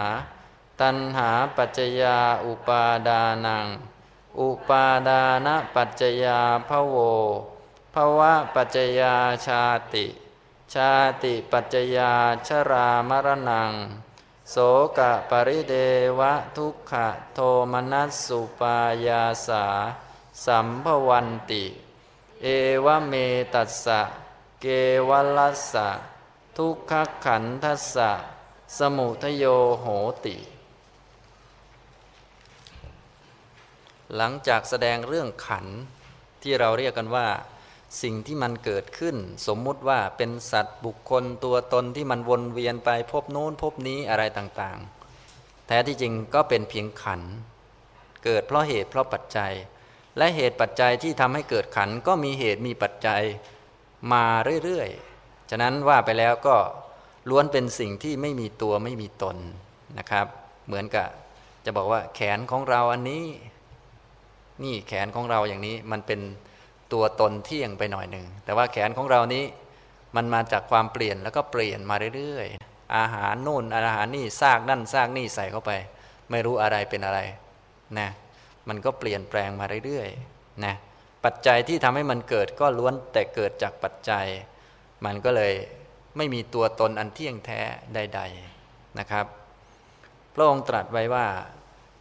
ตัณหาปัจจยาอุปาดานัง อุปาดานะปัจจยาภโวภวะปัจจยาชาติ ชาติปัจจยาชรามรณัง โสกะปริเดวะทุกขะโทมนัสสุปายาสา สัมภวันติ เอวเมตัสสะ เกวลัสสะ ทุกขขันทัสสะ สมุทโยโหติ หลังจากแสดงเรื่องขันที่เราเรียกกันว่า สิ่งที่มันเกิดขึ้น สมมุติว่าเป็นสัตว์บุคคลตัวตนที่มันวนเวียนไปพบโน้นพบนี้อะไรต่างๆ แท้ที่จริงก็เป็นเพียงขันเกิดเพราะเหตุเพราะปัจจัย และเหตุปัจจัยที่ทำให้เกิดขันก็มีเหตุมีปัจจัยมาเรื่อยๆ ฉะนั้นว่าไปแล้วก็ล้วนเป็นสิ่งที่ไม่มีตัวไม่มีตนนะครับ เหมือนกับจะบอกว่าแขนของเราอันนี้ นี่แขนของเราอย่างนี้มันเป็นตัวตนเที่ยงไปหน่อยหนึ่งแต่ว่าแขนของเรานี้มันมาจากความเปลี่ยนแล้วก็เปลี่ยนมาเรื่อยๆ อาหารนู่นอาหารนี่ซากนั่นซากนี่ใส่เข้าไป ไม่รู้อะไรเป็นอะไรนะ มันก็เปลี่ยนแปลงมาเรื่อยๆนะปัจจัยที่ทำให้มันเกิดก็ล้วนแต่เกิดจากปัจจัย มันก็เลยไม่มีตัวตนอันเที่ยงแท้ใด ๆนะครับ พระองค์ตรัสไว้ว่า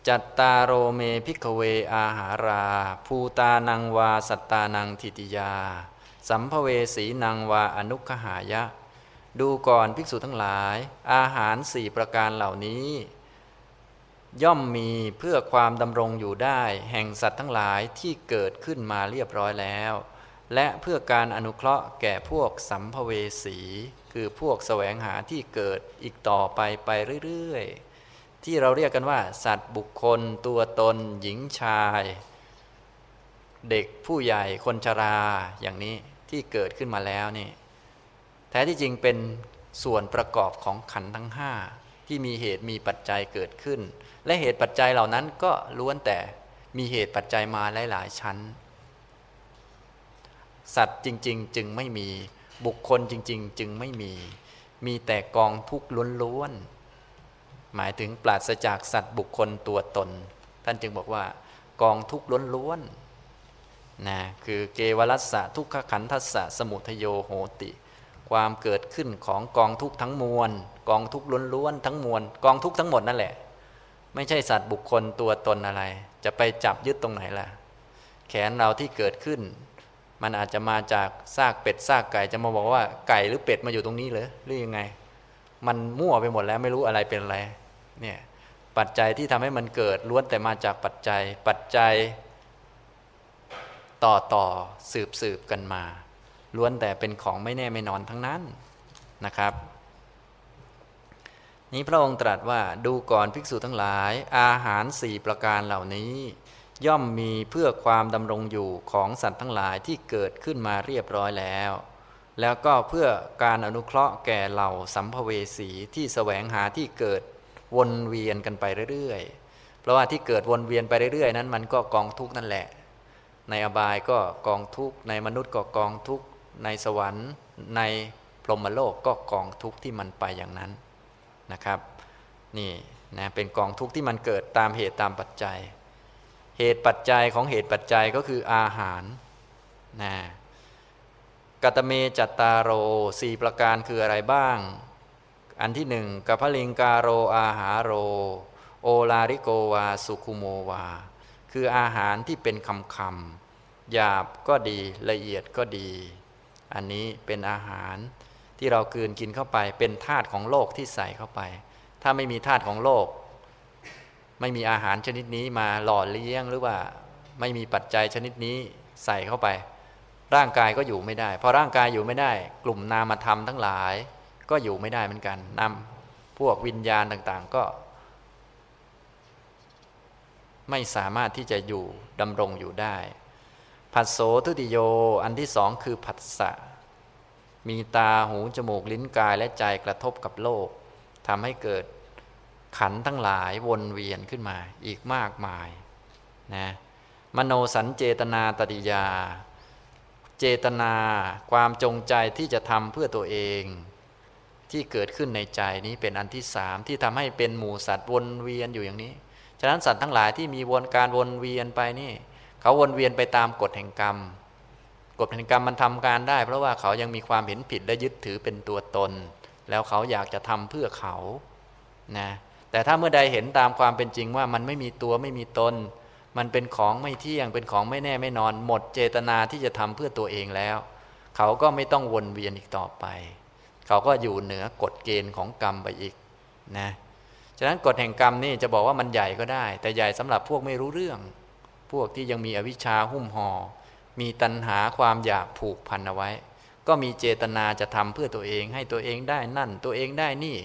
จัตตาโรเมพิกเวอาหารา ภูตานังวาสัตตานังทิติยา สัมภเวสีนังวาอนุขหายะ ดูก่อนภิกษุทั้งหลาย อาหารสี่ประการเหล่านี้ ย่อมมีเพื่อความดำรงอยู่ได้ แห่งสัตว์ทั้งหลายที่เกิดขึ้นมาเรียบร้อยแล้ว และเพื่อการอนุเคราะห์แก่พวกสัมภเวสี คือพวกแสวงหาที่เกิดอีกต่อไปไปเรื่อยๆ ที่เราเรียกกันว่า สัตว์บุคคล ตัวตน หญิงชาย เด็กผู้ใหญ่คนชราอย่างนี้ที่เกิดขึ้นมาแล้วนี่แท้ที่จริงเป็นส่วนประกอบของขันทั้งห้าที่มีเหตุมีปัจจัยเกิดขึ้น และเหตุปัจจัยเหล่านั้นก็ล้วนแต่มีเหตุปัจจัยมาหลาย ๆ ชั้น สัตว์จริง ๆ จึงไม่มีบุคคลจริง ๆ จึงไม่มี มีแต่กองทุกข์ล้วนๆหมายถึงปราศจากสัตว์บุคคลตัวตน ท่านจึงบอกว่ากองทุกข์ล้วนๆนะคือเกวรัสสะทุกขขันทัสสะสมุทโยโหติ ความเกิดขึ้นของกองทุกข์ทั้งมวล กองทุกข์ล้วนๆทั้งมวล กองทุกข์ทั้งหมดนั่นแหละ ไม่ใช่สัตว์บุคคลตัวตนอะไร จะไปจับยึดตรงไหนล่ะ แขนเราที่เกิดขึ้น มันอาจจะมาจากซากเป็ดซากไก่จะมาบอกว่าไก่หรือเป็ดมาอยู่ตรงนี้เลยหรือยังไง มันมั่วไปหมดแล้วไม่รู้อะไรเป็นอะไรเนี่ยปัจจัยที่ทำให้มันเกิดล้วนแต่มาจากปัจจัย ปัจจัย ต่อต่อสืบสืบกันมา ล้วนแต่เป็นของไม่แน่ไม่นอนทั้งนั้นนะครับ นี้พระองค์ตรัสว่าดูก่อนภิกษุทั้งหลาย อาหารสี่ประการเหล่านี้ ย่อมมีเพื่อความดำรงอยู่ของสัตว์ทั้งหลายที่เกิดขึ้นมาเรียบร้อยแล้ว แล้วก็เพื่อการอนุเคราะห์แก่เหล่าสัมภเวสีที่แสวงหาที่เกิดวนเวียนกันไปเรื่อยๆ เพราะว่าที่เกิดวนเวียนไปเรื่อยๆ นั้นมันก็กองทุกข์นั่นแหละ ในอบายก็กองทุกข์ในมนุษย์ก็กองทุกข์ในสวรรค์ ในพรหมโลกก็กองทุกข์ที่มันไปอย่างนั้น นะครับนี่นะเป็นกองทุกข์ที่มันเกิดตามเหตุตามปัจจัย เหตุปัจจัยของเหตุปัจจัยก็คืออาหารนะกะตะเมจัตตาโรสี่ประการคืออะไรบ้าง อันที่หนึ่งกะพะฬิงกาโรอาหาโร โอฬาริโกวา สุขุโมวา คืออาหารที่เป็นคำคำหยาบก็ดีละเอียดก็ดี อันนี้เป็นอาหาร ที่เรากืนกินเข้าไป เป็นธาตุของโลกที่ใส่เข้าไป ถ้าไม่มีธาตุของโลก ไม่มีอาหารชนิดนี้มาหล่อเลี้ยงหรือว่าไม่มีปัจจัยชนิดนี้ใส่เข้าไป ร่างกายก็อยู่ไม่ได้พอร่างกายอยู่ไม่ได้ กลุ่มนามธรรมทั้งหลาย ก็อยู่ไม่ได้เหมือนกันนำพวกวิญญาณต่างๆ ก็ ไม่สามารถที่จะอยู่ดำรงอยู่ได้ผัสโสทุติโยอันที่สองคือผัสสะ มีตาหูจมูกลิ้นกายและใจกระทบกับโลกทำให้เกิดขันทั้งหลายวนเวียนขึ้นมาอีกมากมายนะมโนสัญเจตนาตติยา เจตนาความจงใจที่จะทำเพื่อตัวเอง ที่เกิดขึ้นในใจนี้เป็นอันที่สามที่ทำให้เป็นหมู่สัตว์วนเวียนอยู่อย่างนี้ ฉะนั้นสัตว์ทั้งหลายที่มีวนการวนเวียนไปนี่ เขาวนเวียนไปตามกฎแห่งกรรม ฎแห่งกรรมมันทำการได้ เพราะว่าเขายังมีความเห็นผิดและยึดถือเป็นตัวตน แล้วเขาอยากจะทำเพื่อเขานะแต่ถ้าเมื่อใดเห็นตามความเป็นจริงว่ามันไม่มีตัวไม่มีตน มันเป็นของไม่เที่ยงเป็นของไม่แน่ไม่นอน หมดเจตนาที่จะทำเพื่อตัวเองแล้ว เขาก็ไม่ต้องวนเวียนอีกต่อไป เขาก็อยู่เหนือกฎเกณฑ์ของกรรมไปอีกนะฉะนั้นกฎแห่งกรรมนี่จะบอกว่ามันใหญ่ก็ได้ แต่ใหญ่สำหรับพวกไม่รู้เรื่อง พวกที่ยังมีอวิชชาหุ้มหอ่อ มีตัณหาความอยากผูกพันเอาไว้ ก็มีเจตนาจะทำเพื่อตัวเองให้ตัวเองได้นั่นตัวเองได้นี่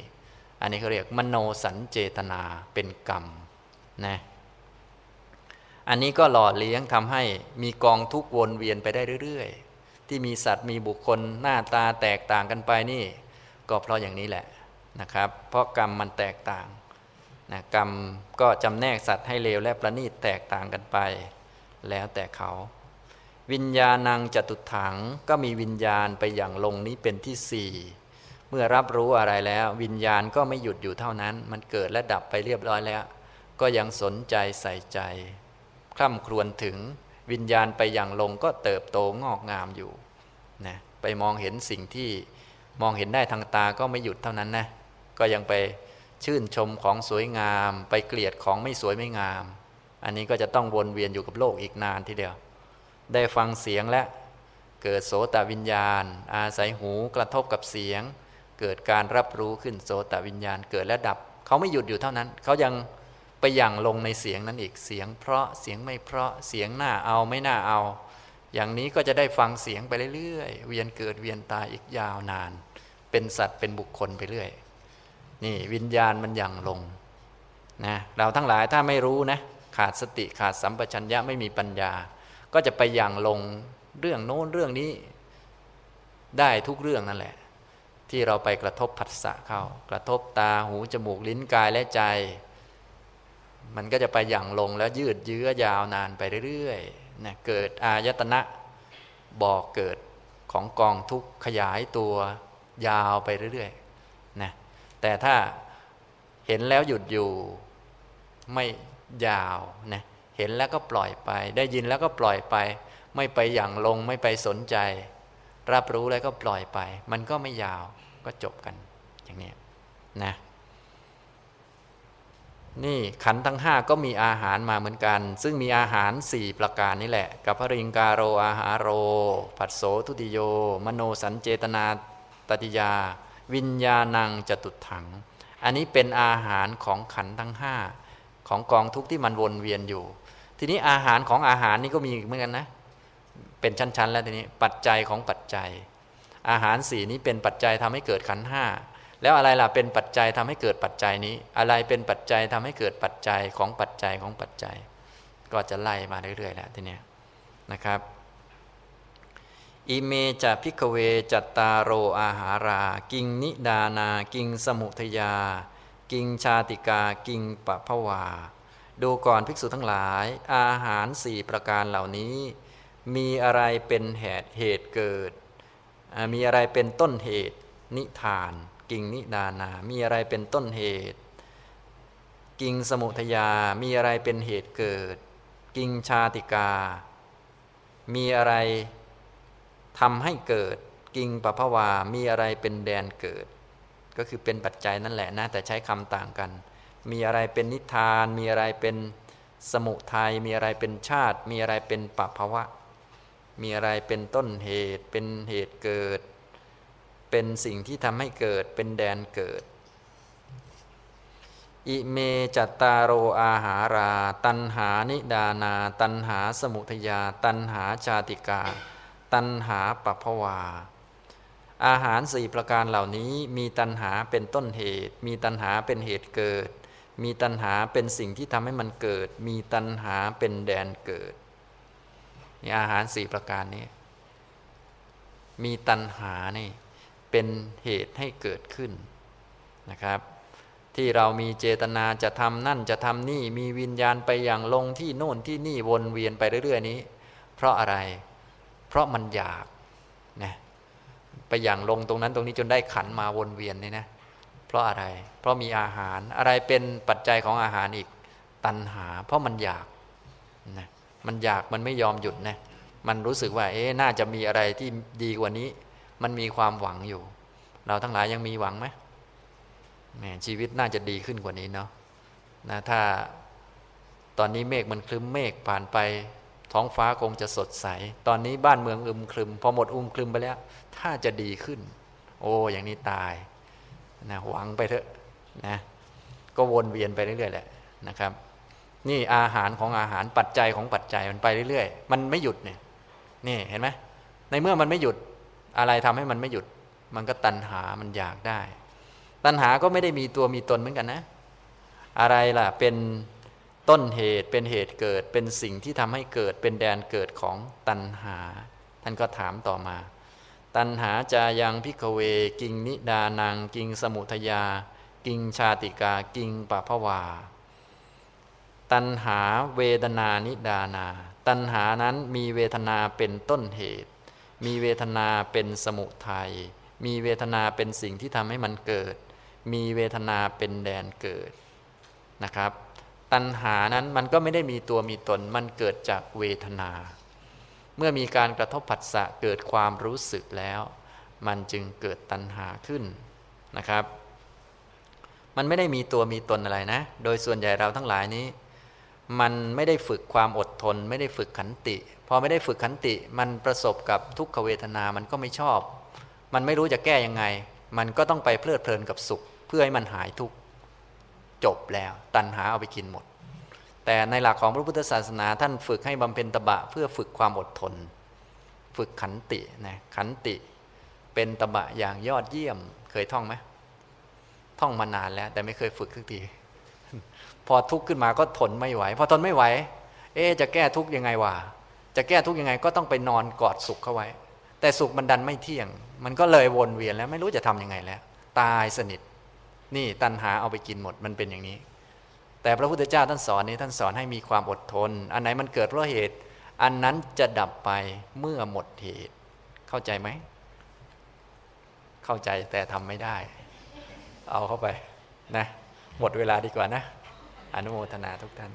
อันนี้เขาเรียกมโนสัญเจตนาเป็นกรรมนะอันนี้ก็หล่อเลี้ยงทำให้มีกองทุกวนเวียนไปได้เรื่อยๆ ที่มีสัตว์มีบุคคลหน้าตาแตกต่างกันไปนี่ ก็เพราะอย่างนี้แหละนะครับ เพราะกรรมมันแตกต่างนะกรรมก็จำแนกสัตว์ให้เลวและประณีตแตกต่างกันไป แล้วแต่เขา วิญญาณังจตุถังก็มีวิญญาณไปอย่างลงนี้เป็นที่สี่เมื่อรับรู้อะไรแล้ว วิญญาณก็ไม่หยุดอยู่เท่านั้น มันเกิดและดับไปเรียบร้อยแล้ว ก็ยังสนใจใส่ใจคร่ำครวญถึงวิญญาณไปอย่างลงก็เติบโตงอกงามอยู่นะไปมองเห็นสิ่งที่มองเห็นได้ทางตาก็ไม่หยุดเท่านั้นนะก็ยังไปชื่นชมของสวยงาม ไปเกลียดของไม่สวยไม่งาม อันนี้ก็จะต้องวนเวียนอยู่กับโลกอีกนานทีเดียว ได้ฟังเสียงและเกิดโสตวิญญาณ อาศัยหูกระทบกับเสียง เกิดการรับรู้ขึ้นโสตวิญญาณ เกิดและดับ เขาไม่หยุดอยู่เท่านั้น เขายังไปอย่างลงในเสียงนั้นอีกเสียง เพราะเสียงไม่เพราะเสียงหน้าเอาไม่น่าเอา อย่างนี้ก็จะได้ฟังเสียงไปเรื่อยๆเวียนเกิดเวียนตายอีกยาวนาน เป็นสัตว์เป็นบุคคลไปเรื่อยนี่วิญญาณมันย่างลงนะเราทั้งหลายถ้าไม่รู้นะขาดสติขาดสัมปชัญญะไม่มีปัญญา ก็จะไปอย่างลงเรื่องโน้นเรื่องนี้ ได้ทุกเรื่องนั่นแหละ ที่เราไปกระทบผัสสะเข้า กระทบตาหูจมูกลิ้นกายและใจ มันก็จะไปอย่างลงแล้วยืดเยื้อยาวนานไปเรื่อยๆนะเกิดอายตนะบ่อเกิดของกองทุกขยายตัวยาวไปเรื่อยๆนะแต่ถ้าเห็นแล้วหยุดอยู่ไม่ยาวนะ เห็นแล้วก็ปล่อยไป ได้ยินแล้วก็ปล่อยไป ไม่ไปอย่างลงไม่ไปสนใจ รับรู้แล้วก็ปล่อยไป มันก็ไม่ยาวก็จบกันอย่างนี้นะนี่ขันทั้งห้าก็มีอาหารมาเหมือนกัน ซึ่งมีอาหารสี่ประการนี่แหละ กับพริงการโรอาหารโร ผัสโสทุติโย มโนสัญเจตนาตติยา วิญญาณังจตุถัง อันนี้เป็นอาหารของขันทั้งห้าของกองทุกข์ที่มันวนเวียนอยู่ ทีนี้อาหารของอาหารนี่ก็มีเหมือนกันนะ เป็นชั้นๆ แล้วทีนี้ปัจจัยของปัจจัย อาหารสี่นี้เป็นปัจจัยทำให้เกิดขันห้าแล้วอะไรล่ะเป็นปัจจัยทำให้เกิดปัจจัยนี้ อะไรเป็นปัจจัยทำให้เกิดปัจจัยของปัจจัยของปัจจัย ก็จะไล่มาเรื่อยๆแล้วทีเนี้ยนะครับอิเมจะพิกเวจัตตาโรอาหารา กิงนิดานา กิงสมุทยา กิงชาติกา กิงปะพวา ดูก่อนภิกษุทั้งหลาย อาหารสี่ประการเหล่านี้ มีอะไรเป็นเหตุเหตุเกิด มีอะไรเป็นต้นเหตุ นิทาน กิ่งนิดานา มีอะไรเป็นต้นเหตุ กิ่งสมุทยา มีอะไรเป็นเหตุเกิด กิ่งชาติกา มีอะไรทำให้เกิด กิ่งปภวา มีอะไรเป็นแดนเกิด ก็คือเป็นปัจจัยนั่นแหละนะแต่ใช้คำต่างกัน มีอะไรเป็นนิทาน มีอะไรเป็นสมุทัยมีอะไรเป็นชาติ มีอะไรเป็นปภวะ มีอะไรเป็นต้นเหตุ เป็นเหตุเกิด เป็นสิ่งที่ทำให้เกิดเป็นแดนเกิด อิเมจัตตาโรอาหารา ตัณหานิทานา ตัณหาสะมุทะยา ตัณหาชาติกา ตัณหาปะภะวาอาหารสี่ประการเหล่านี้มีตัณหาเป็นต้นเหตุ มีตัณหาเป็นเหตุเกิด มีตันหาเป็นสิ่งที่ทำให้มันเกิด มีตันหาเป็นแดนเกิดนี่อาหารสี่ประการนี้ มีตันหานี่เป็นเหตุให้เกิดขึ้นนะครับ ที่เรามีเจตนาจะทำนั่นจะทำนี่มีวิญญาณไปอย่างลงที่โน่นที่นี่วนเวียนไปเรื่อย ๆ นี้ เพราะอะไร เพราะมันอยากนะไปอย่างลงตรงนั้นตรงนี้จนได้ขันมาวนเวียนนี่นะ เพราะอะไร เพราะมีอาหารอะไรเป็นปัจจัยของอาหารอีก ตัณหา เพราะมันอยากนะมันอยากมันไม่ยอมหยุดนะมันรู้สึกว่า เอ๊ะน่าจะมีอะไรที่ดีกว่านี้ มันมีความหวังอยู่ เราทั้งหลายยังมีหวังไหมแหมชีวิตน่าจะดีขึ้นกว่านี้เนาะนะถ้าตอนนี้เมฆมันคลึ้มเมฆผ่านไป ท้องฟ้าคงจะสดใส ตอนนี้บ้านเมืองอึมครึม พอหมดอึมครึมไปแล้ว ถ้าจะดีขึ้น โอ้อย่างนี้ตาย นะหวังไปเถอะนะก็วนเวียนไปเรื่อยๆแหละนะครับ นี่อาหารของอาหารปัจจัยของปัจจัยมันไปเรื่อยๆ มันไม่หยุดเนี่ยนี่เห็นไหมในเมื่อมันไม่หยุดอะไรทำให้มันไม่หยุด มันก็ตัณหามันอยากได้ ตัณหาก็ไม่ได้มีตัวมีตนเหมือนกันนะ อะไรล่ะเป็นต้นเหตุเป็นเหตุเกิดเป็นสิ่งที่ทำให้เกิดเป็นแดนเกิดของตัณหา ท่านก็ถามต่อมา ตัณหาจายังพิกเว กิงนิดานัง กิงสมุทยา กิงชาติกา กิงปะพวา ตัณหาเวทนานิดานา ตัณหานั้นมีเวทนาเป็นต้นเหตุ มีเวทนาเป็นสมุทัย มีเวทนาเป็นสิ่งที่ทำให้มันเกิด มีเวทนาเป็นแดนเกิดนะครับ ตัณหานั้นมันก็ไม่ได้มีตัวมีตน มันเกิดจากเวทนา เมื่อมีการกระทบผัสสะเกิดความรู้สึกแล้ว มันจึงเกิดตัณหาขึ้นนะครับ มันไม่ได้มีตัวมีตนอะไรนะ โดยส่วนใหญ่เราทั้งหลายนี้ มันไม่ได้ฝึกความอดทน ไม่ได้ฝึกขันติ พอไม่ได้ฝึกขันติ มันประสบกับทุกขเวทนา มันก็ไม่ชอบ มันไม่รู้จะแก้ยังไง มันก็ต้องไปเพลิดเพลินกับสุข เพื่อให้มันหายทุกข์จบแล้ว ตัณหาเอาไปกินหมด แต่ในหลักของพระพุทธศาสนา ท่านฝึกให้บำเพ็ญตบะเพื่อฝึกความอดทน ฝึกขันตินะขันติเป็นตบะอย่างยอดเยี่ยม เคยท่องไหมท่องมานานแล้ว แต่ไม่เคยฝึกสักทีพอทุกข์ขึ้นมาก็ทนไม่ไหว พอทนไม่ไหว เอ๊จะแก้ทุกข์ยังไงวะจะแก้ทุกข์ยังไงก็ต้องไปนอนกอดสุขเข้าไว้ แต่สุขมันดันไม่เที่ยง มันก็เลยวนเวียนแล้วไม่รู้จะทํำยังไงแล้ว ตายสนิท นี่ตันหาเอาไปกินหมดมันเป็นอย่างนี้ แต่พระพุทธเจ้าท่านสอนนี้ท่านสอนให้มีความอดทน อันไหนมันเกิดเพราะเหตุ อันนั้นจะดับไปเมื่อหมดเหตุ เข้าใจไหม เข้าใจแต่ทำไม่ได้ เอาเข้าไปนะ หมดเวลาดีกว่านะ อนุโมทนาทุกท่าน